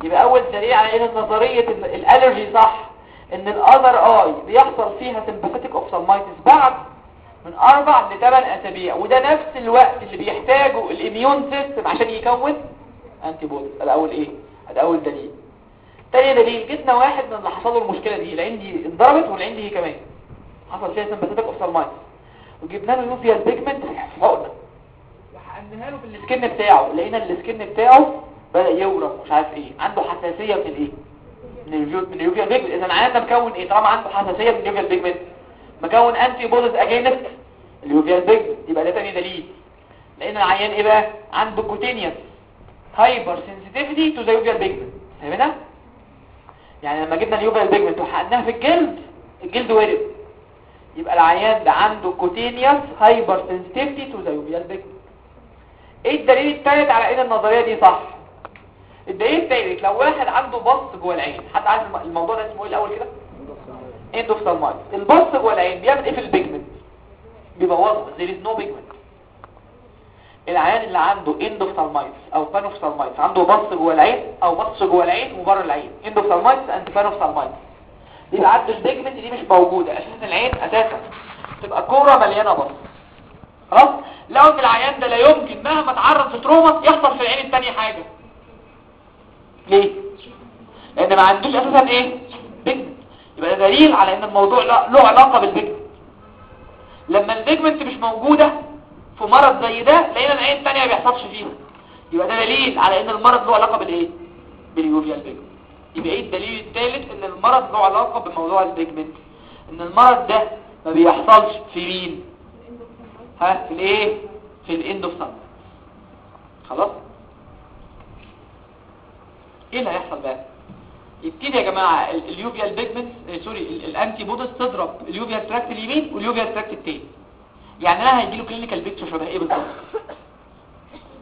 Speaker 1: يبقى أول دليل على إن نظرية ال- ال allergy صح إن ال other eye بيحصل فيها sympathetic ophthalmitis بعد من أربع لثمان أسابيع وده نفس الوقت اللي بيحتاجه ال immune system عشان يكون antibody ده أول إيه؟ ده أول دليل. تاني دليل جبنا واحد من اللي حصل له المشكلة دي العين دي اتضربت والعين دي كمان. حصل فيها sympathetic ophthalmitis وجبنا له uveal pigment في حقنة. وحقناها له في ال skin بتاعه لقينا ال skin بتاعه بدأ يورم مش عارف إيه عنده حساسية من الايه من ال u- من ال uveal pigment. إذا ده مكون إيه؟ طالما عنده حساسية من ال uveal pigment. مكون antibodies against ال uveal pigment. يبقى ده تاني دليل. لأن العيان إيه بقى؟ عنده cutaneous hypersensitivity to the uveal pigment. فاهمنا؟ يعني لما جبنا ال uveal pigment وحقناها في الجلد الجلد ورم يبقى العيان ده عنده cutaneous hypersensitivity to the uveal pigment. إيه الدليل الثالث على ان النظرية دي صح؟ الدليل الثالث لو واحد عنده pus جوه العين حد عارف الم- الموضوع ده اسمه إيه الأول كده؟ endophthalmitis ال pus جوه العين بيعمل إيه في ال pigment؟ there is no pigment. العيان اللي عنده endophthalmitis أو panophthalmitis عنده pus جوه العين أو pus جوه العين وبره العين. endophthalmitis and panophthalmitis يبقى عنده ال pigment دي مش موجودة. أساسا العين أساسا تبقى كورة مليانة pus. خلاص؟ لو ان العيان ده لا يمكن مهما اتعرض ل trauma يحصل في العين التانية حاجة. ليه؟ لأن ما عندوش أساسا إيه؟ pigment يبقى ده دليل على إن الموضوع له علاقة بال pigment لما ال pigment مش موجودة في مرض زي ده لقينا العين التانية ما بيحصلش فيها. يبقى ده دليل على إن المرض له علاقة بالإيه؟ بال uveal pigment يبقى إيه الدليل الثالث إن المرض له علاقة بموضوع ال pigment إن المرض ده ما بيحصلش في مين؟ في الايه؟ في ال endoph خلاص؟ إيه اللي هيحصل بقى؟ يبتدي يا جماعة ال- ال uveal pigment آه، sorry ال- ال antibodies تضرب ال uveal tract اليمين وال uveal tract التاني. يعني أنا هيجي له clinical picture شبه إيه بالظبط؟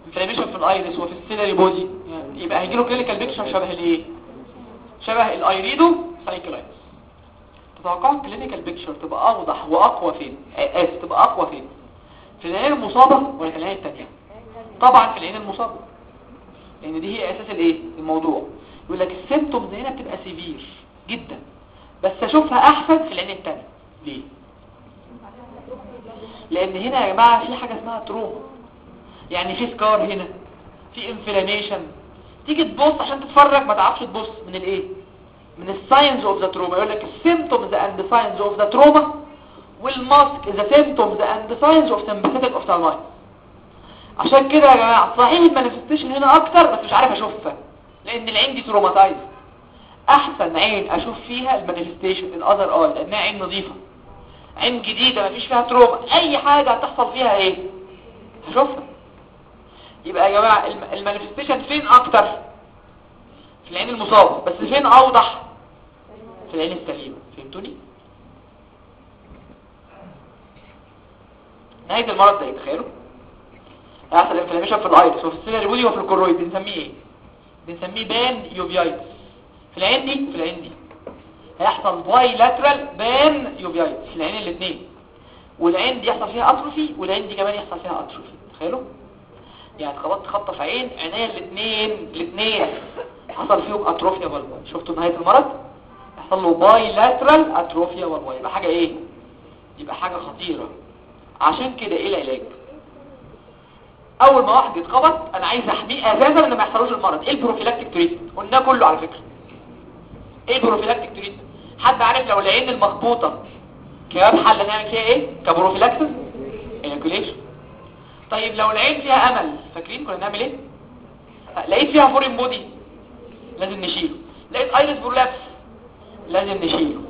Speaker 1: inflammation في ال iris وفي ال ciliary body يعني يبقى هيجي له clinical picture شبه الإيه؟ شبه ال iridocyclitis تتوقعوا ال clinical picture تبقى أوضح وأقوى فين؟ آه، آسف تبقى أقوى فين؟ في العين المصابة ولا في العين التانية؟ طبعا في العين المصابة. لأن دي هي أساس الإيه؟ الموضوع. يقول لك ال symptoms هنا بتبقى severe جدا. بس أشوفها أحسن في العين التانية. ليه؟ لأن هنا يا جماعة في حاجة اسمها trauma. يعني في scar هنا في inflammation تيجي تبص عشان تتفرج ما تعرفش تبص. من الإيه؟ من ال signs of the trauma يقول لك ال symptoms and signs of the trauma will mask the symptoms and signs of sympathetic ophthalmitis عشان كده يا جماعة صحيح ال manifestation هنا أكتر بس مش عارف أشوفها لأن العين دي traumatized أحسن عين أشوف فيها ال manifestation ال other eye لأنها عين نظيفة. عين جديدة مفيش فيها trauma أي حاجة هتحصل فيها إيه؟ هشوفها. يبقى يا جماعة الم- ال manifestation فين أكتر؟ في العين المصابة. بس فين أوضح؟ في العين السليمة. فهمتوني؟ نهاية المرض ده تخيلوا؟ هيحصل inflammation في ال iris وفي ال ciliary body وفي ال choroid بنسميه إيه؟ بنسميه pan uveitis. في العين دي؟ في العين دي. هيحصل bilateral pan uveitis في العين الاثنين والعين دي يحصل فيها atrophy والعين دي كمان يحصل فيها atrophy تخيلوا؟ يعني خبطت خبطة في عين عينيا الاثنين الاثنين حصل فيهم atrophia bulbi شفتوا نهاية المرض؟ يحصل له bilateral atrophia bulbi يبقى حاجة إيه؟ يبقى حاجة خطيرة. عشان كده إيه العلاج؟ أول ما واحد يتخبط أنا عايز أحميه أساسا ان ما يحصلوش المرض. إيه ال prophylactic treatment قلنا كله على فكرة. إيه ال prophylactic treatment حد عارف لو العين المخبوطة كباب حل نعمل فيها إيه؟ ك prophylactic؟ enucleation. طيب لو العين فيها أمل فاكرين كنا نعمل إيه؟ لقيت فيها foreign body لازم نشيله. لقيت iris prolapse لازم نشيله.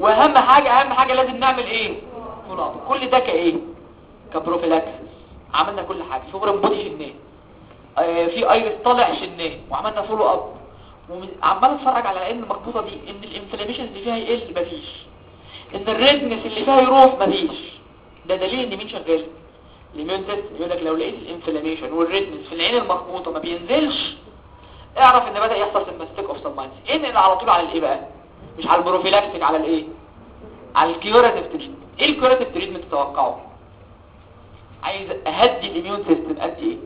Speaker 1: وأهم حاجة أهم حاجة لازم نعمل إيه؟ follow up كل ده كإيه؟ ك prophylaxis عملنا كل حاجة. foreign body شلناه آه، في iris طالع شلناه وعملنا follow up وعمال أتفرج على العين المخبوطه دي إن ال inflammation اللي فيها يقل مفيش. إن ال redness اللي فيها يروح مفيش. ده دليل إن مين شغال؟ ال immune يقول لك لو لقيت ال inflammation وال redness في العين المخبوطه ما بينزلش اعرف إن بدأ يحصل سماستيك اوف سماينس انقل على طول على الإيه بقى؟ مش على ال prophylactic على الإيه؟ على ال curative treatment إيه ال curative treatment تتوقعه عايز أهدي ال immune system ادي إيه؟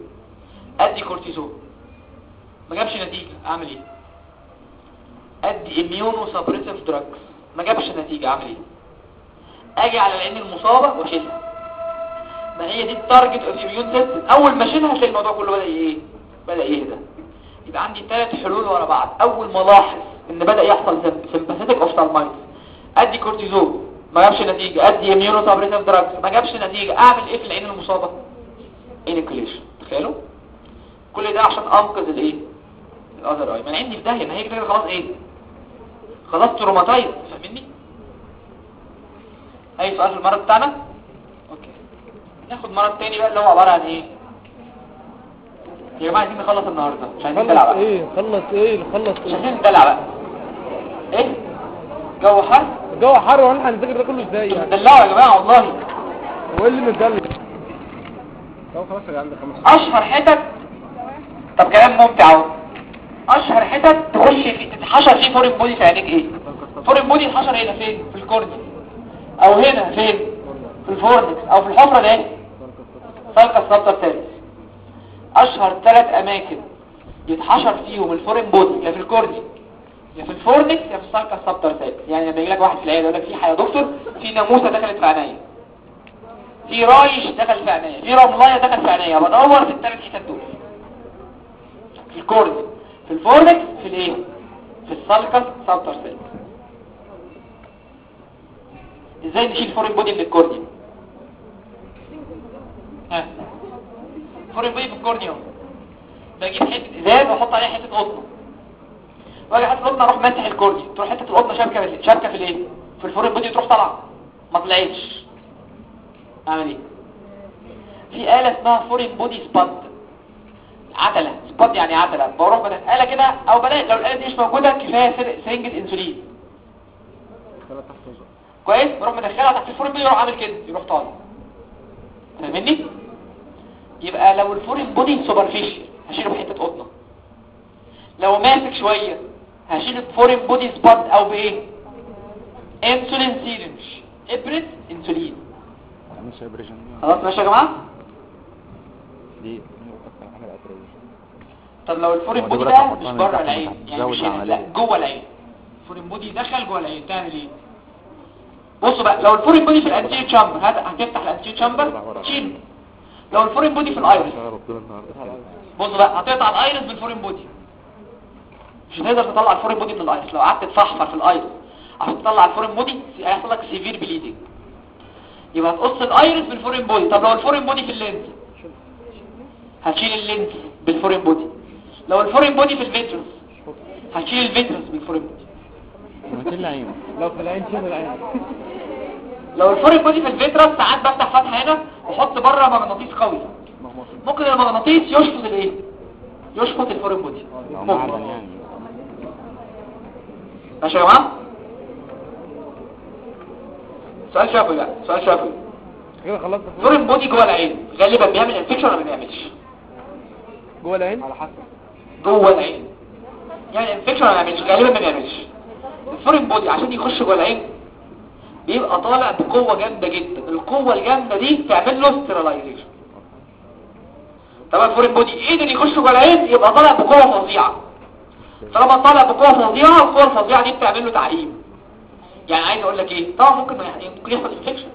Speaker 1: ادي كورتيزون ما جابش نتيجة أعمل إيه؟ أدي immunosuppressive drugs ما جابش نتيجة أعمل إيه؟ أجي على العين المصابة وأشيلها. ما هي دي ال target of immune system أول ما أشيلها هتلاقي الموضوع كله بدأ إيه؟ بدأ يهدى. يبقى عندي ثلاث حلول ورا بعض. أول ما لاحظ إن بدأ يحصل sympathetic ophthalmitis أدي كورتيزون ما جابش نتيجة. أدي immunosuppressive drugs ما جابش نتيجة. أعمل إيه في العين المصابة؟ enucleation تخيلوا؟ كل ده عشان أنقذ الإيه؟ ال other. eye ما أنا عندي في داهية. ما هي كده خلاص إيه؟ خلاص traumatized فاهمني؟ أي سؤال في المرض بتاعنا؟ okay. ناخد مرض تاني بقى اللي هو عبارة عن إيه؟ يا جماعة عايزين نخلص النهارده. مش عايزين
Speaker 2: خلص
Speaker 1: ندلع بقى.
Speaker 2: إيه؟ خلص إيه؟ خلص
Speaker 1: مش
Speaker 2: إيه؟
Speaker 1: عايزين ندلع بقى. إيه؟ جو حر.
Speaker 2: الجو حر وإحنا هنذاكر ده كله إزاي يعني؟
Speaker 1: دلعوا يا جماعة والله.
Speaker 2: هو إيه اللي متدلع طب خلاص يا عم خمس
Speaker 1: أشهر حتت طب كلام ممتع أهو. أشهر حتت تخش في تتحشر فيه foreign body في عينيك إيه؟ foreign body يتحشر هنا فين؟ في ال cornea أو هنا فين؟ في ال fornix أو في الحفرة ده sulcus subtarsalis أشهر ثلاث أماكن يتحشر فيهم ال foreign body يا في ال cornea يا في ال fornix يا في ال subtarsalis يعني لما يجي لك واحد في العياده يقول لك في حاجة يا دكتور في ناموسه دخلت في عينيا في رايش دخل في عينيا في رملايه دخل في عينيا بدور في الثلاث حتت دول في ال cornea في ال fornix في الايه في ال sulcus سيل إزاي نشيل foreign body من ال cornea foreign body في ال cornea. بجيب حتة ازاز واحط عليها حتة قطنه واجي حتة قطنه أروح ماسح ال cornea تروح حتة القطنة شابكه شابكه في الإيه؟ في ال foreign body تروح طالعه ما طلعتش. أعمل إيه؟ في آلة اسمها foreign body spud عتلة. spud يعني عتلة. بروح بدل آلة كده أو بلاقي لو الآلة دي مش موجودة كفاية سر- سرنجة انسولين كويس؟ بروح مدخلها تحت ال foreign body يروح عامل كده. يروح طالع. فاهمني؟ يبقى لو ال foreign body superficial هشيله بحتة قطنة. لو ماسك شوية هشيل ال foreign body spud أو بإيه؟ insulin syringe إبرة انسولين
Speaker 3: مش operation
Speaker 1: خلاص ماشي يا جماعة؟
Speaker 3: دي
Speaker 1: طب لو
Speaker 3: ال
Speaker 1: foreign
Speaker 3: body
Speaker 1: ده مش بره العين يعني مش لا. جوه العين. ال foreign body دخل جوه العين تعمل إيه بصوا بقى لو ال foreign body في ال anterior chamber هت- هتفتح ال anterior chamber تشيل لو ال foreign body في
Speaker 3: ال iris
Speaker 1: بصوا بقى هتقطع ال iris بال foreign body مش هتقدر تطلع ال foreign body من ال iris لو قعدت تفحفر في ال iris عشان تطلع ال foreign body هيحصل لك severe bleeding يبقى هتقص ال iris بال foreign body طب لو ال foreign body في ال lens؟ هتشيل ال lens بال foreign body لو ال foreign body في ال vitreous؟ هتشيل ال vitreous
Speaker 3: بال foreign body
Speaker 2: لو في العين شيل العين.
Speaker 1: لو ال foreign body في ال vitreous ساعات بفتح فتحة هنا وأحط برة مغناطيس قوي. ممكن المغناطيس يشفط الإيه؟ يشفط ال
Speaker 3: foreign
Speaker 1: body
Speaker 3: أو ممكن.
Speaker 1: ماشي يا جماعة سؤال شافوي بقى سؤال شافوي
Speaker 2: كده خلصت
Speaker 1: foreign body جوه العين غالبا بيعمل infection ولا ما بيعملش
Speaker 2: جوه العين على حسب
Speaker 1: جوه العين يعني infection ولا ما بيعملش غالبا ما بيعملش ال foreign body عشان يخش جوه العين بيبقى طالع بقوه جامده جدا القوه الجامده دي تعمل له sterilization طبعا ال foreign body قدر يخش جوه العين يبقى طالع بقوه فظيعه طالما طالع بقوه فظيعه القوه الفظيعه دي بتعمل له تعقيم يعني عايز أقول لك إيه؟ طبعا ممكن ممكن يحصل infection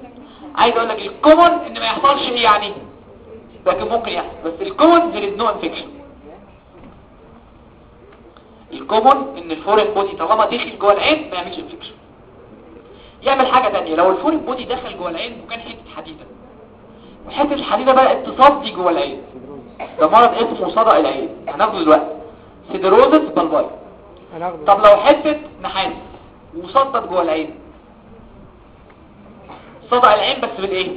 Speaker 1: عايز أقول لك ال common إن ما يحصلش إيه يعني لكن ممكن يحصل. بس ال common there is no infection. ال common إن ال foreign body طالما دخل جوه العين ما يعملش infection يعمل حاجة تانية. لو ال foreign body دخل جوه العين وكان حتة حديدة. وحتة الحديدة بقى تصدي جوه العين. ده مرض اسمه صدأ العين. هناخده دلوقتي. siderosis
Speaker 2: bulbi
Speaker 1: طب لو حتة نحاس وصدت جوه العين. صدأ العين بس بالإيه؟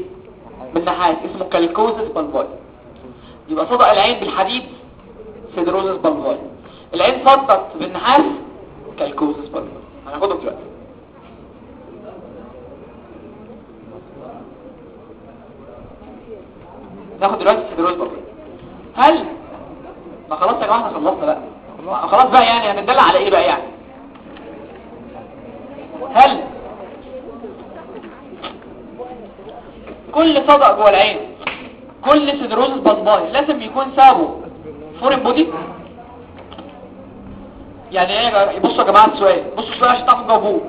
Speaker 1: بالنحاس اسمه chalcosis bulbi يبقى صدأ العين بالحديد siderosis bulbi العين صدت بالنحاس chalcosis bulbi هناخده دلوقتي. ناخد دلوقتي siderosis bulbi هل ما خلاص يا جماعة إحنا خلصنا بقى. خلاص بقى يعني هندلع على إيه بقى يعني. هل كل صدأ جوه العين كل siderosis bulbi لازم يكون سببه foreign body؟ يعني إيه؟ بصوا يا جماعة السؤال. بصوا السؤال عشان تعرفوا تجاوبوه.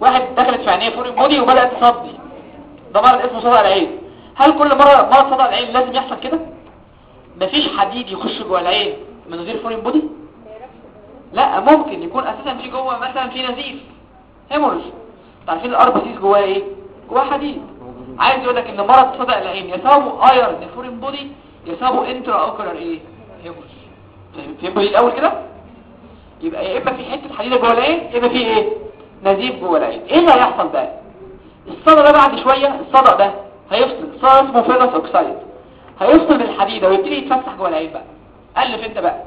Speaker 1: واحد دخلت في عينيه foreign body وبدأت تصدي. ده مرض اسمه صدأ العين. هل كل مرة مرض صدأ العين لازم يحصل كده؟ مفيش حديد يخش جوه العين من غير foreign body؟ لا ممكن يكون أساسا في جوه مثلا في نزيف. hemorrhage عارفين ال RBCs جواه إيه؟ جواه حديد. عايز يقول لك إن مرض صدأ العين. يسببه iron foreign body يسببه intraocular إيه؟ hemorrhage فهمتوا ليه الأول كده؟ يبقى يا إما في حتة حديدة جوه العين يا إما في إيه؟ نزيف جوه العين. إيه اللي هيحصل بقى؟ الصدى ده بعد شوية الصدى ده هيفصل. صدى اسمه ferrous oxide. هيفصل من الحديدة ويبتدي يتفتت جوه العين بقى. ألف أنت بقى.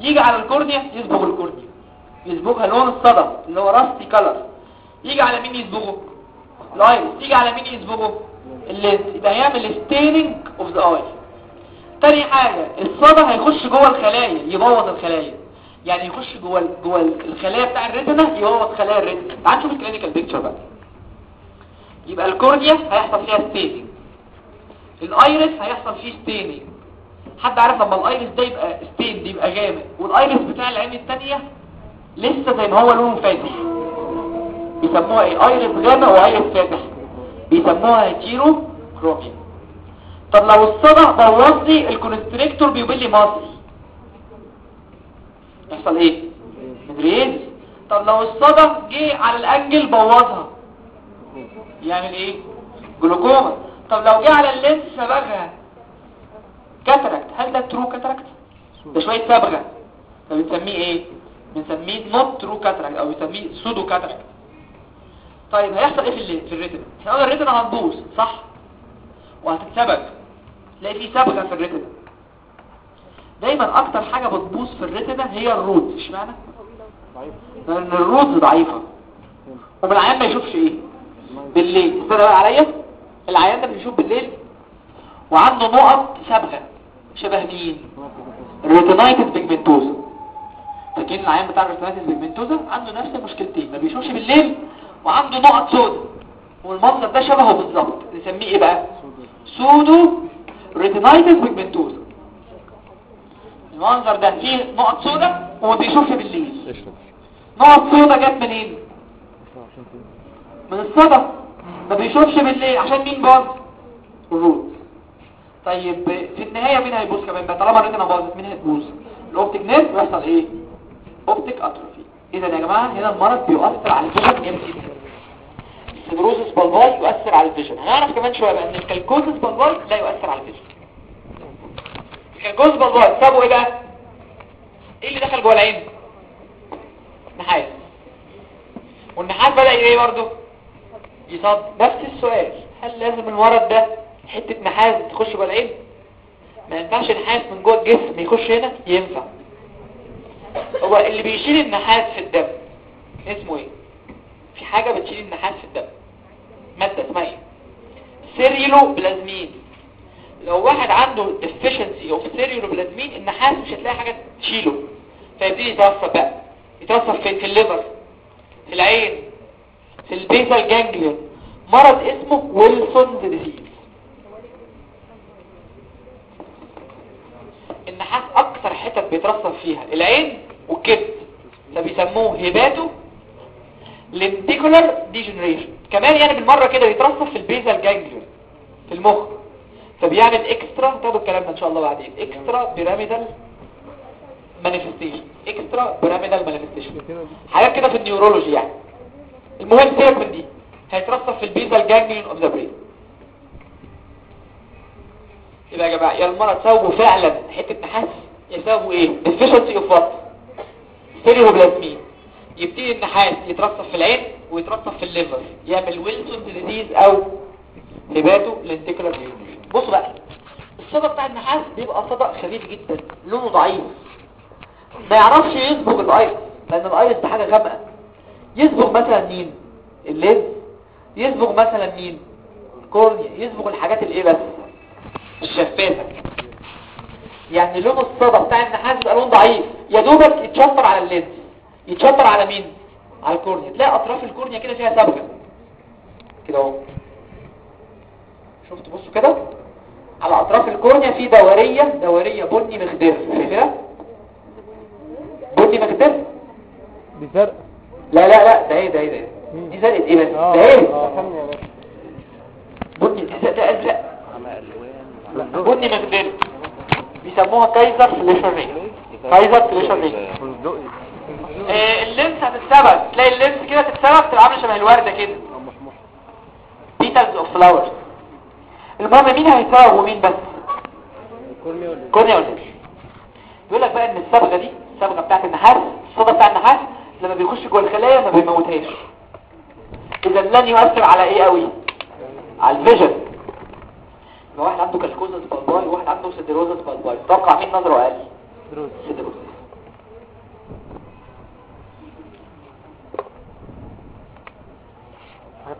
Speaker 1: يجي على ال cornea يصبغ ال cornea. يصبغها لون الصدى اللي هو rusty color يجي على مين يصبغه؟ ال iris يجي على مين يصبغه؟ ال lens يبقى هيعمل staining of the eye تاني حاجة الصدى هيخش جوه الخلايا يبوظ الخلايا. يعني يخش جوه جوه ال- الخلايا بتاع ال retina يبوظ خلايا ال retina. تعال نشوف ال clinical picture بقى. يبقى ال cornea هيحصل فيها staining ال iris هيحصل فيه staining حد عارف لما ال iris ده يبقى stained يبقى غامق وال iris بتاع العين التانية لسه زي ما هو لونه فاتح. بيسموها إيه؟ iris غامق و iris فاتح. بيسموها heterochromia. طب لو الصدى بوظ لي ال constrictor pupillae muscle. يحصل إيه؟ mydriasis طب لو الصدى جه على ال angle بوظها. يعمل إيه؟ جلوكوما. طب لو جه على ال lens صبغها cataract هل ده true cataract ده شوية صبغة. ده بنسميه إيه؟ بنسميه not true cataract أو بنسميه pseudo cataract طيب هيحصل إيه في في ال retina إحنا قلنا ال retina هتبوظ صح؟ وهتتصبغ. تلاقي في صبغة في ال retina دايما أكتر حاجة بتبوظ في ال retina هي ال rods اشمعنى لأن ال rods ضعيفة. وبالعيان ما يشوفش إيه؟ بالليل. استنى بقى عليا؟ العيان ده بيشوف بالليل. وعنده نقط صبغه شبه مين ال retinitis pigmentosa. فاكرين العيان بتاع ال retinitis pigmentosa؟ عنده نفس المشكلتين ما بيشوفش بالليل وعنده نقط سودا والمنظر ده شبهه بالظبط. نسميه إيه بقى؟ pseudo retinitis pigmentosa. المنظر ده فيه نقط سودا وما بيشوفش بالليل. نقط سودا جت منين؟ من الصدى. ما بيشوفش بالليل. عشان مين باظ ال rods. طيب في النهاية مين هيبوظ كمان بقى؟ طالما ال retina باظت مين هتبوظ ال optic nerve ويحصل إيه؟ optic atrophy. اذا يا جماعة؟ هنا المرض بيؤثر على ال vision جامد جدا. ال siderosis bulbi يؤثر على ال vision. هنعرف كمان شوية بقى إن ال chalcosis bulbi لا يؤثر على ال vision. الكالكوزس بالباي سابوا إيه بقى؟ إيه اللي دخل جوه العين؟ نحاس والنحاس بدأ إيه برضه؟ يصد. نفس السؤال. هل لازم المرض ده حتة نحاس تخش جوه العين. ما ينفعش نحاس من جوه الجسم يخش هنا؟ ينفع. هو اللي بيشيل النحاس في الدم. اسمه إيه؟ في حاجة بتشيل النحاس في الدم. مادة اسمها إيه؟ ceruloplasmin لو واحد عنده deficiency of ceruloplasmin النحاس مش هتلاقي حاجة تشيله. فيبتدي يترسب بقى. يترسب في, في ال liver في العين في ال basal ganglion. مرض اسمه Wilson disease. النحاس أكتر حتت بيترسب فيها العين والكبد فبيسموه hepato lenticular degeneration. كمان يعني بالمرة كده بيترسب في ال basal ganglion في المخ. فبيعمل extra تاخدوا الكلام ده إن شاء الله بعدين. extrapyramidal manifestation. extrapyramidal manifestation. حاجات كده في ال neurology يعني. المهم سيبك من دي. هيترسب في ال basal ganglion of the brain يبقى يا جماعة يا المرض سببه فعلا. حتة نحاس يا سببه إيه deficiency of what. ceruloplasmin يبتدي النحاس يترسب في العين ويترسب في ال liver. يعمل Wilson disease أو lenticular degeneration بصوا بقى الصدى بتاع النحاس بيبقى صدى خفيف جدا لونه ضعيف. ما يعرفش يصبغ ال iris لأن ال iris ده حاجة غامقة. يصبغ مثلا مين؟ الليد يصبغ مثلا مين؟ ال cornea. يصبغ الحاجات الإيه بس؟ الشفافة. يعني لون الصدى بتاع النحاس بيبقى لون ضعيف. يا دوبك يتشفر على الليد يتشفر على مين؟ على الكورنيا. تلاقي أطراف الكورنيا كده فيها صبغه كده أهو. شفت؟ بصوا كده. على أطراف الكورنيا في دورية دورية بني مخضر شايفها؟ بني مخضر
Speaker 2: دي زرق
Speaker 1: لا لا لا. ده إيه؟ ده إيه؟ ده إيه؟ دي زرقة إيه بس؟
Speaker 2: آه
Speaker 1: ده
Speaker 2: إيه؟ آه والله.
Speaker 1: بني دي زرقة ده ازرق بني مخضر بيسموها Kayser Fleischer ring Kayser Fleischer ring
Speaker 3: فستقي
Speaker 1: آه، ال lens هتتصبغ تلاقي ال lens كده تتصبغ تبقى عامله شبه الورده كده petals of flowers المهم مين هيتصبغ ومين بس
Speaker 2: cornea ولا
Speaker 1: بيقول لك بقى ان الصبغه دي الصبغه بتاعت النحاس الصدى بتاع النحاس لما بيخش جوه الخلايا ما بيموتهاش اذا لن يؤثر على إيه قوي على ال vision يبقى واحد عنده chalcosis bulbi وواحد عنده siderosis bulbi توقع مين نظره
Speaker 2: أقل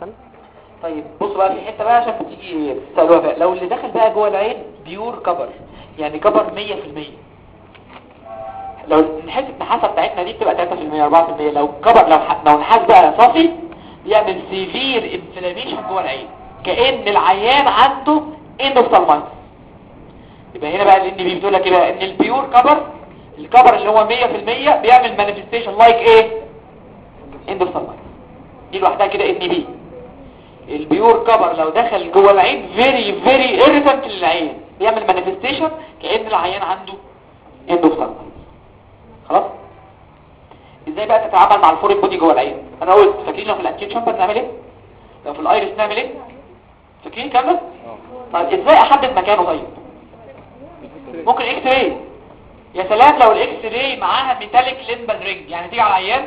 Speaker 2: تانية
Speaker 1: طيب بصوا بقى في حتة بقى عشان تيجي تسالوها بقى. لو اللي دخل بقى جوه العين pure copper يعني copper 100% لو حتة النحاسة بتاعتنا دي بتبقى 3% 4% لو copper لو. لو نحاس بقى صافي يعمل severe inflammation جوه العين. كأن العيان عنده endophthalmitis يبقى هنا بقى ال NB بتقول لك إيه بقى إن ال pure copper ال copper اللي هو 100% بيعمل manifestation like إيه؟ endophthalmitis دي لوحدها كده NB. ال pure copper لو دخل جوه العين very very irritant للعين بيعمل manifestation كأن العيان عنده endophthalmitis خلاص؟ إزاي بقى تتعامل مع ال foreign body جوه العين؟ أنا قلت فاكرين لو في ال anterior chamber نعمل إيه؟ لو في ال iris نعمل إيه؟ فاكرين الكلام ده؟ طيب إزاي أحدد مكانه؟ طيب. ممكن X-ray. يا سلام لو ال X-ray معاها metallic limbal ring يعني تيجي على العيان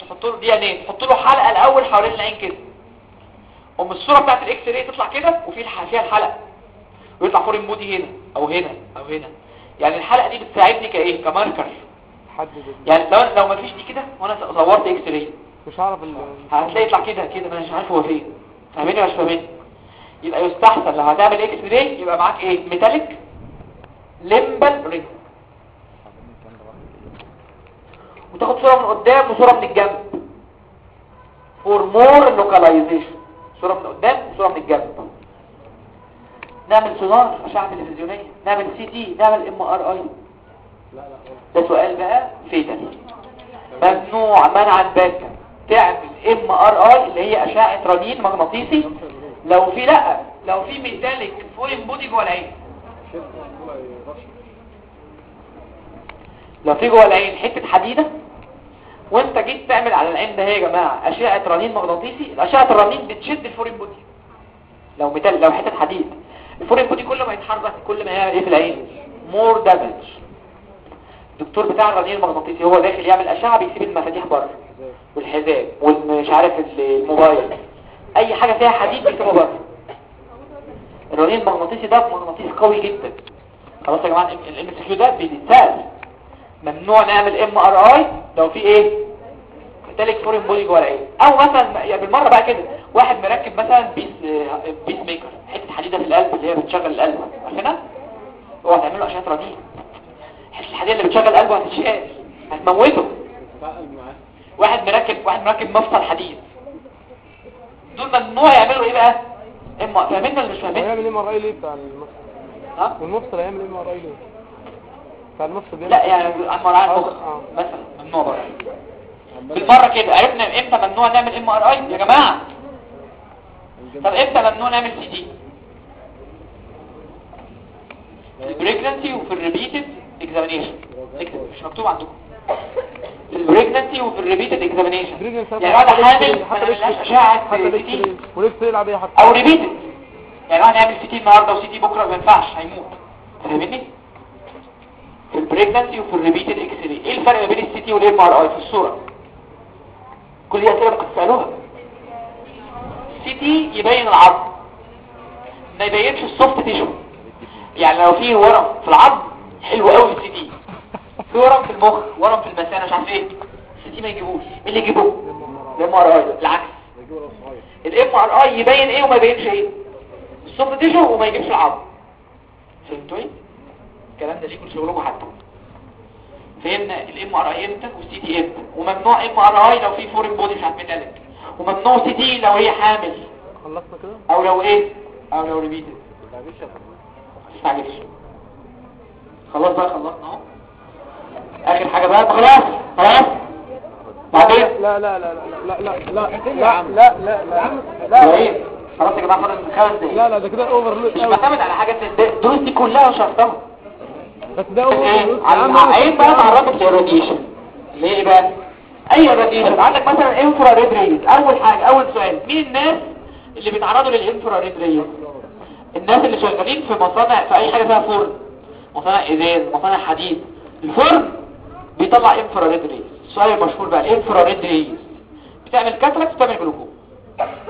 Speaker 1: تحط له دي إن إيه تحط له حلقة الأول حوالين العين كده. ام الصورة بتاعت ال X-ray تطلع كده وفي فيها الحلقة. ويطلع foreign body هنا أو هنا أو هنا. يعني الحلقة دي بتساعدني كإيه؟
Speaker 2: ك marker.
Speaker 1: يعني لو لو ما فيش دي كده وأنا صورت X-ray.
Speaker 2: مش هعرف
Speaker 1: هتلاقي يطلع كده كده أنا مش عارف هو فين. فاهميني ولا مش فاهميني يبقى يستحسن. لو هتعمل X-ray يبقى معاك إيه metallic limbal ring وتاخد صورة من قدام وصورة من الجنب. for more localization صورة من قدام وصورة من الجنب. نعمل سونار أشعة تلفزيونية. نعمل CT نعمل MRI ده سؤال بقى vital ممنوع منعا باتا تعمل MRI اللي هي أشعة رنين مغناطيسي لو في لا لو في metallic foreign body جوه العين لو في جوه العين حتة حديدة وانت جيت تعمل على العيان ده يا جماعة أشعة رنين مغناطيسي اشعه الرنين بتشد ال foreign body لو metal لو حتة حديد ال foreign body كل ما يتحرك كل ما يعمل إيه في العين؟ more damage الدكتور بتاع الرنين المغناطيسي هو داخل يعمل أشعة بيسيب المفاتيح بره والحزام والمش عارف الموبايل. أي حاجة فيها حديد بيسيبه بره. الرنين المغناطيسي ده مغناطيس قوي جدا. خلاص يا جماعة ال MCQ ده بيتسال ممنوع نعمل MRI لو في إيه؟ metallic foreign body جوه العين. أو مثلا يعني بالمرة بقى كده واحد مركب مثلا pace pacemaker حتة حديدة في القلب اللي هي بتشغل القلب. عارفينها؟ هو هتعمل له اشعه رنين حتة الحديدة اللي بتشغل قلبه هتتشال هتموته. واحد مركب واحد مركب مفصل حديد. دول ممنوع يعملوا إيه بقى؟ إما فاهمين ولا مش فاهمين.
Speaker 2: هيعمل MRI ليه بتاع المفصل
Speaker 1: ها؟
Speaker 2: والمفصل هيعمل MRI ليه؟ بتاع المفصل بيعمل
Speaker 1: لا يعني عمر عن مخ
Speaker 2: آه.
Speaker 1: مثلا ممنوع بالمرة كده عرفنا إمتى ممنوع نعمل MRI؟ يا جماعة. طب إمتى ممنوع نعمل CT؟ في ال pregnancy وفي ال repeated examination مش مكتوب عندكم. في ال pregnancy وفي ال repeated
Speaker 2: examination
Speaker 1: يعني واحد حامل ما نعملهاش اشعه
Speaker 2: CT يلعب إيه حتى
Speaker 1: أو repeated يعني واحد يعمل CT النهارده و CT بكرة ما ينفعش هيموت. فاهمني؟ في ال pregnancy وفي ال repeated X-ray إيه الفرق ما بين ال CT وال MRI في الصورة؟ كل دي أسئلة ممكن تسالوها ال CT يبين العظم. ما يبينش ال soft tissue يعني لو في ورم في العظم حلو قوي ال CT في ورم في المخ ورم في المثانه مش عارف إيه. ال CT ما يجيبوش. إيه اللي يجيبوه؟ ال MRI. العكس. ال MRI يبين إيه وما يبينش إيه؟ ال soft tissue وما يجيبش العظم فهمتوا إيه الكلام ده ليكم شغلكم حتى. فهمنا ال MRI إمتى؟ وال CT إمتى؟ وممنوع MRI لو في foreign body مش عارف metallic وممنوع CT لو هي حامل.
Speaker 2: خلصنا كده؟
Speaker 1: أو لو إيه؟ أو لو repeated تستعجلش. خلاص بقى خلصنا أهو. اخر حاجة بقى خلاص خلاص بعدين
Speaker 2: لا لا لا لا لا لا لا لا لا لا لا لا
Speaker 1: إيه خلاص يا جماعة فاضل خمس دقايق
Speaker 2: لا لا ده كده over
Speaker 1: مش معتمد على حاجة الدروس دي كلها شرطها
Speaker 2: بس ده over
Speaker 1: إيه على عين بقى تعرضت لل radiation ليه إيه بقى اي radiation عندك مثلا infrared rays اول حاجة اول سؤال مين الناس اللي بيتعرضوا لل infrared rays الناس اللي شغالين في مصانع في اي حاجة فيها فرن مصانع ازاز مصانع حديد الفرن بيطلع infrared rays السؤال المشهور بقى ال infrared rays بتعمل cataract بتعمل جلوكوز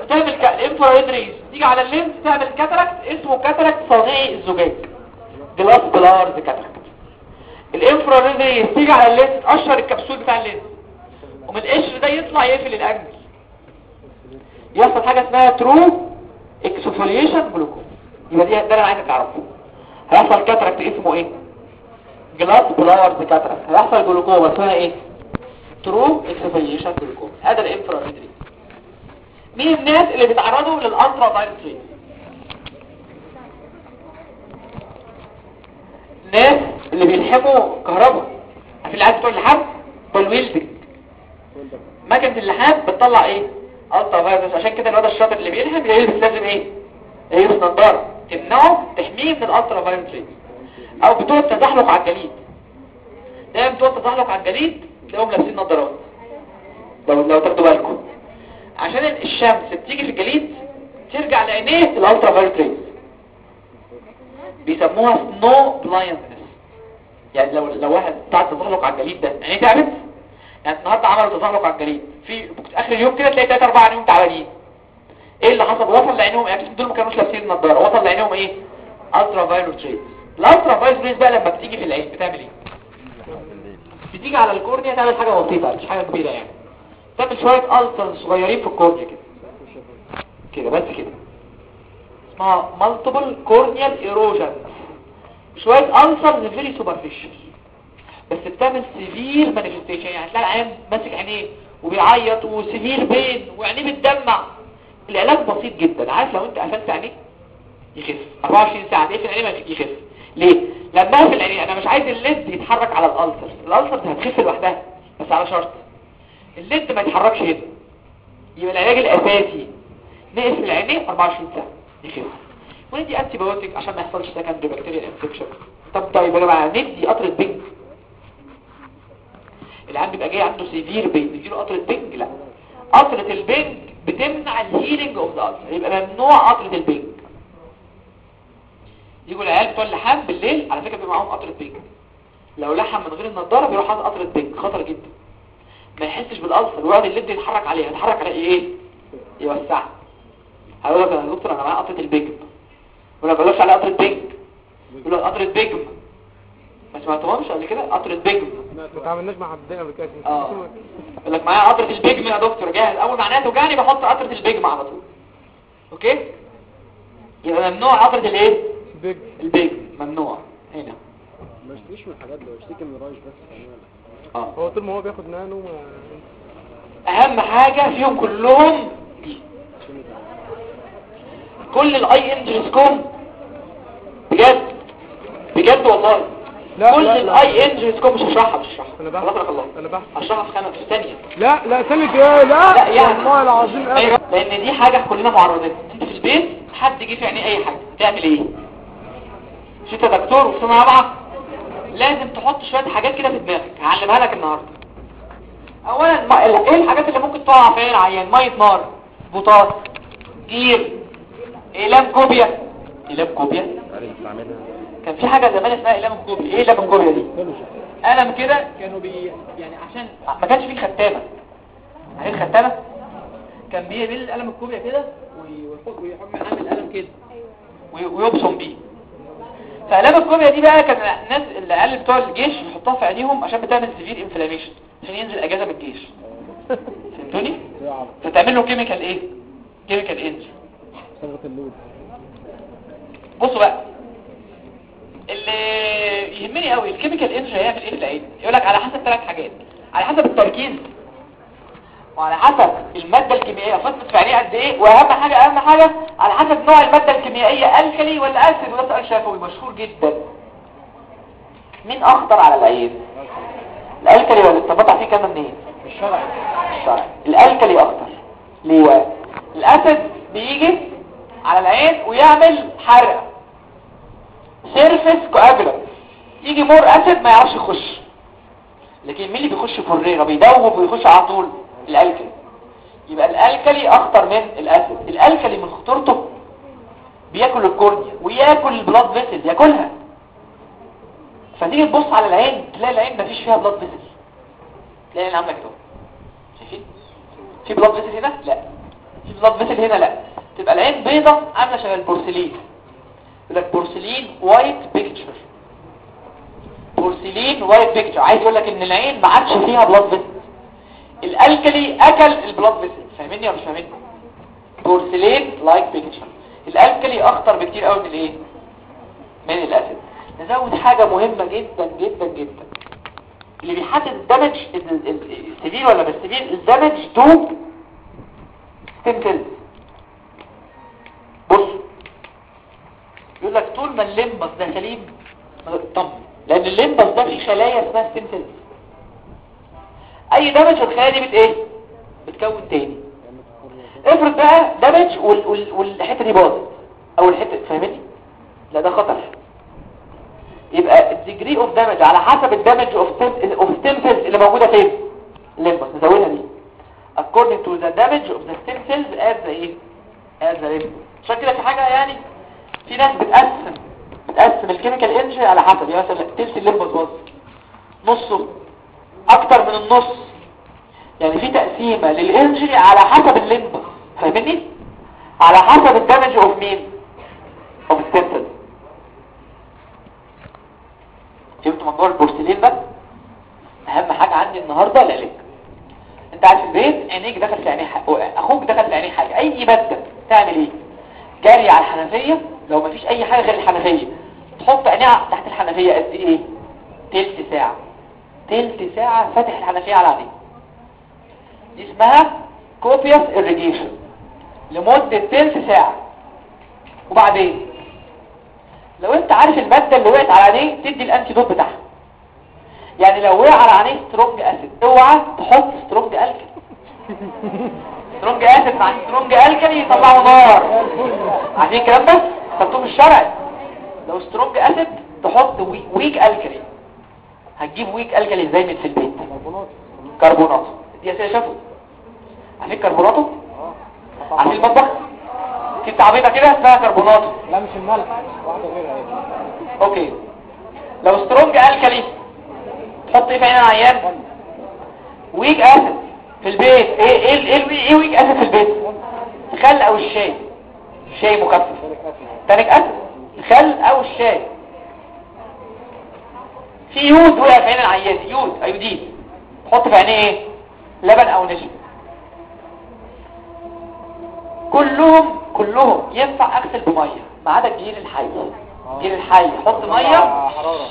Speaker 1: بتعمل ك... ال infrared rays تيجي على ال lens تعمل cataract اسمه cataract صناعي الزجاج. glass blower's cataract ال infrared rays تيجي على ال lens تقشر الكبسول بتاع ال lens ومن القشر ده يطلع يقفل ال angle يحصل حاجة اسمها true exfoliation glaucoma يبقى دي ده أنا عايزك تعرفه. هيحصل cataract اسمه إيه؟ glass blower's cataract هيحصل جلوكوما؟ اسمها إيه؟ true exfoliation glaucoma هذا ال infrared rays مين الناس اللي بيتعرضوا لل ultraviolet rays الناس اللي بيلحموا كهرباء. في العادة بتوع اللحام؟ بتوع ال welding مكنة اللحام بتطلع إيه؟ ultraviolet عشان كده الواد الشاطر اللي بيلحم يلبس لازم إيه؟ يلبس نظارة تمنعه تحميه من ال ultraviolet أو بتوع التزحلق على الجليد. دايما بتوع التزحلق على الجليد تلاقيهم لابسين نظارات. لو لو تاخدوا بالكم. عشان الشمس بتيجي في الجليد ترجع لعينيه ال ultraviolet rays بيسموها snow blindness يعني لو لو واحد بتاع تزحلق على الجليد ده. عينيه تعبت يعني النهارده عملوا تزحلق على الجليد. في آخر اليوم كده تلاقي 3 4 عينيهم تعبانين. إيه اللي حصل؟ وصل لعينيهم. أكيد دول ما كانوش لابسين النضاره وصل لعينيهم إيه؟ ultraviolet rays ال ultraviolet rays بقى لما بتيجي في العين بتعمل إيه؟ بتيجي على ال cornea تعمل حاجة بسيطة مش حاجة كبيرة يعني. تعمل شوية ulcer صغيرين في ال cornea كده. كده بس كده. اسمها multiple corneal erosion. شوية ulcer very superficial بس بتعمل severe manifestation يعني تلاقي العيان ماسك عينيه وبيعيط و severe pain وعينيه بتدمع العلاج بسيط جدا. عارف لو أنت قفلت عينيك يخف. 24 ساعة. تقفل عينيه يخف ليه؟ لما اقفل عينيه أنا مش عايز ال lid يتحرك على ال ulcer ال ulcer دي هتخف لوحدها بس على شرط. ال lid ما يتحركش هنا. يبقى العلاج الأساسي نقفل العينين 24 ساعه يخف وندي antibiotic عشان ما يحصلش secondary bacterial infection طب طيب يا جماعة ندي قطرة بنج. العيان بيبقى جاي عنده severe pain نديله قطرة بنج؟ لا. قطرة البنج بتمنع ال healing of the يبقى ممنوع قطرة البنج. يجوا العيال بتوع اللحام بالليل على فكرة بيبقى معاهم قطرة بنج لو لحم من غير النضاره بيروح حاطط قطرة بنج خطر جدا. ما يحسش بال ulcer ويقعد ال lid يتحرك عليها يتحرك على إيه؟ يوسعها. هيقول لك يا دكتور أنا معايا قطرة البيجم ولا بلاش على قطرة بيجم يقول لك قطرة بيجم ما سمعتهمش قبل كده؟ قطرة بيجم
Speaker 2: ما تعاملناش مع حد قبل كده
Speaker 1: آه. يقول لك معايا قطرة البيجم يا دكتور جاهز. أول ما عينيها توجعني بحط قطرة البيجم على طول. أوكي؟ يبقى ممنوع قطرة الإيه؟
Speaker 2: بيج
Speaker 1: البيجم ممنوع هنا.
Speaker 2: ما اشتكيش من الحاجات دي اشتكي من الرايش بس
Speaker 1: آه.
Speaker 2: هو طول ما هو بياخد نانو ما
Speaker 1: أهم حاجة فيهم كلهم دي كل الاي انجلسكوم بجد. بجد والله.
Speaker 2: لا،
Speaker 1: كل
Speaker 2: لا، لا.
Speaker 1: الاي انجلسكوم مش هشرحها مش هشرحها. أنا
Speaker 2: بحث.
Speaker 1: الله.
Speaker 2: أنا بحث.
Speaker 1: هشرحها في خمس في ثانية.
Speaker 2: لا لا ثانية. إيه لا.
Speaker 1: لا يعني.
Speaker 2: والله العظيم
Speaker 1: أيوة، لأن دي حاجة كلنا معرضين في البيت حد جه في عينيه أي حاجة. تعمل إيه؟ انت دكتور وفي سنة رابعة لازم تحط شوية حاجات كده في دماغك. هعلمها لك النهاردة. اولا ما- إيه الحاجات اللي ممكن تقع في عين العيان مية نار بوتاس جير اقلام كوبيا. اقلام كوبيا؟ كان في حاجة زمان اسمها اقلام كوبيا. إيه اقلام كوبيا دي؟ قلم كده كانوا بي يعني عشان ما كانش فيه ختامة. عارف ختامة؟ كان بيعمل القلم الكوبيا كده وي- ويحط ويحط عامل القلم كده. وي- ويبصم بيه. فقلم الكوبيا دي بقى كان الناس اللي قال بتوع الجيش يحطوها في عينيهم عشان بتعمل severe inflammation عشان ينزل أجازة من الجيش فهمتوني؟ فتعمل له chemical إيه
Speaker 2: chemical اللود
Speaker 1: بصوا بقى اللي يهمني قوي ال chemical injury هيعمل إيه في العين؟ يقول لك على حسب ثلاث حاجات على حسب التركيز. وعلى حسب المادة الكيميائية. في عينيه قد إيه؟ وأهم حاجة أهم حاجة على حسب نوع المادة الكيميائية alkali ولا acid وده سؤال شفوي مشهور جدا. مين أخطر على العين؟ الالكلي ولا الطباطع فيه كام منين؟
Speaker 2: الشرعي.
Speaker 1: الشرعي. الالكلي أخطر. ليه؟ الأسيد بيجي على العين ويعمل حرق. سيرفيس كواجولانت يجي مور أسيد ما يعرفش يخش. لكن مين اللي بيخش في الريره بيدوب ويخش على طول. الألكلي. يبقى الألكلي أخطر من الأسيد. الألكلي من خطورته بياكل ال cornea وياكل ال blood vessel ياكلها. فتيجي تبص على العين تلاقي العين مفيش فيها blood vessel تلاقي العين عامله كده شايفين؟ في blood vessel هنا؟ لا. في blood vessel هنا لا. تبقى العين بيضة عاملة شبه البورسلين. يقول لك porcelain white picture porcelain white picture عايز يقول لك إن العين ما عادش فيها blood vessel ال alkali أكل ال blood vessel فاهميني ولا مش فاهميني porcelain like picture ال alkali أخطر بكتير قوي من الإيه؟ من ال acid نزود حاجة مهمة جدا جدا جدا. اللي بيحدد ال damage ال severe ولا مش severe؟ ال damage to stem بص. يقول لك طول ما ال limbus ده سليم طب. لأن ال limbus ده فيه خلايا اسمها stem أي damage الخلايا دي بت إيه؟ بتكون تاني. افرض بقى وال- والحتة دي باظت. أو الحتة فاهمني؟ لا ده خطر. يبقى ال degree of damage على حسب ال damage of cells اللي موجودة فين؟ ال limbus نزودها دي. according to the damage of the stem cells as the إيه as the limbus عشان كده في حاجة يعني في ناس بتقسم بتقسم ال chemical injury على حسب. يعني مثلا تلت ال limbus باظ نصه أكتر من النص. يعني في تقسيمة لل injury على حسب ال limbus فاهمني؟ على حسب ال damage of مين of cells فهمتوا موضوع البورسلين ده؟ أهم حاجة عندي النهاردة العلاج أنت في البيت عينيك دخل في عينيه حاجة أخوك دخل في عينيه حاجة. أي مادة تعمل إيه؟ جاري على الحنفية. لو مفيش أي حاجة غير الحنفية تحط عينيها تحت الحنفية قد إيه؟ تلت ساعة. تلت ساعة فاتح الحنفية على عينيه دي اسمها copious irrigation لمدة تلت ساعة. وبعدين؟ لو انت عارف المادة اللي وقعت على عينيه تدي ال antidote بتاعها. يعني لو وقع على عينيه strong acid. اوعى تحط strong alkali. strong acid مع strong alkali يطلعوا نار. عارفين الكلام ده؟ خدتوه في الشرع. لو strong acid تحط wea- weak alkali. هتجيب weak alkali إزاي من في البيت؟ كربونات. دي اسئله شفوي؟ عارفين كربوناته؟ عارفين المطبخ؟ في تعبيطه كده اسمها كربوناته.
Speaker 2: لا مش الملح واحدة غيرها
Speaker 1: okay. لو strong alkali تحط إيه في عين العيان weak acid في البيت. إيه إيه إيه, إيه weak acid في البيت؟ خل أو الشاي. شاي مكثف tannic acid. خل أو الشاي. في يود وقع في عين يود iodine تحط في عينيه إيه لبن أو نشا. كلهم كلهم ينفع أغسل بمية ما عدا الجير الحي. الجير الحي حط مية.
Speaker 2: حرارة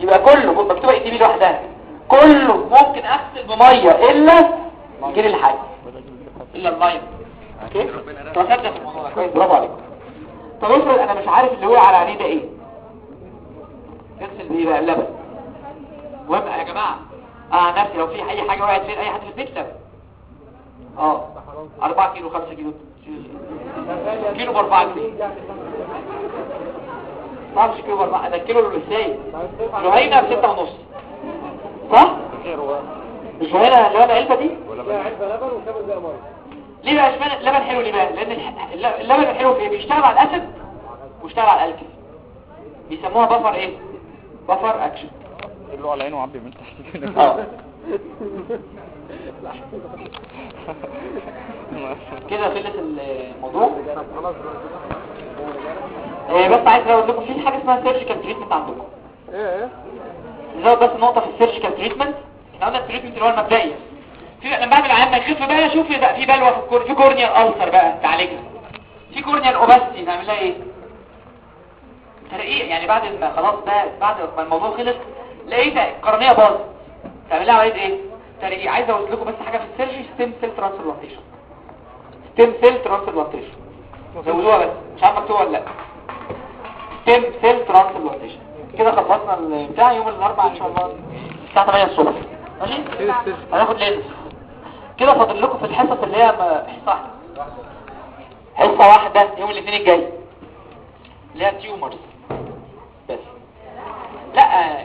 Speaker 1: يبقى كله مكتوبه اي تي بي لوحدها كله ممكن أغسل بمية إلا الجيل الحي. إلا المية. أوكي؟ برافو عليك. طب افرض أنا مش عارف اللي وقع على عينيه ده إيه؟ اغسل اللبن مهم يا جماعة آه نفسي لو في أي حاجة وقعت فين أي حد في البيت لبن آه 4 كيلو 5 كيلو كيلو ب 4 كيلو ما مش كيلو ب 4 ده كيلو الرساي جهينة بستة ونص صح؟ مش اللي هو العلبة دي؟
Speaker 2: لا علبة لبن وكامل زي مية
Speaker 1: ليه بقى اشمعنى اللبن حلو ليه بقى؟ الل- اللبن الحلو في؟ بيشتغل على ال acid ويشتغل على ال alkali بيسموها buffer إيه؟ buffer action.
Speaker 3: له على عينه وعبي من تحت كده.
Speaker 1: آه. كده خلص الموضوع. إيه بس عايز أقول لكم في حاجة اسمها surgical treatment عندكم.
Speaker 2: إيه إيه؟
Speaker 1: نزود بس نقطة في ال surgical treatment إحنا قلنا ال treatment اللي هو المبدئي في لما أعمل عيان ما يخف بقى شوف بقى في بلوة في ال cor في corneal ulcer بقى تعالجها. في corneal opacity نعمل لها إيه؟ ترقيق. يعني بعد ما خلاص بقى بعد ما الموضوع خلص لقيت القرنيه باظت. تعمل لها عمليه إيه؟ تاني عايز أقول لكم بس حاجة في ال surgery stem cell transplantation stem cell transplantation زودوها بس. مش عارف مكتوبه ولا لا. stem cell transplantation كده خلصنا البتاع. يوم الأربعاء إن شاء الله. الساعة 8 الصبح. ماشي؟ هناخد lens كده فاضل لكم في الحصص اللي هي حصة واحدة. حصة واحدة. يوم الاثنين الجاي. اللي هي tumors لا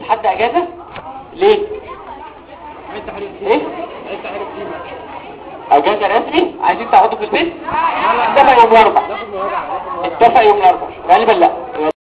Speaker 1: لحد أجازة؟ ليه؟ إيه؟ أجازة رسمي؟ عايزين تقعدوا في البيت؟ اتفق يوم الأربعاء. اتفق يوم الأربعاء. غالبا لا.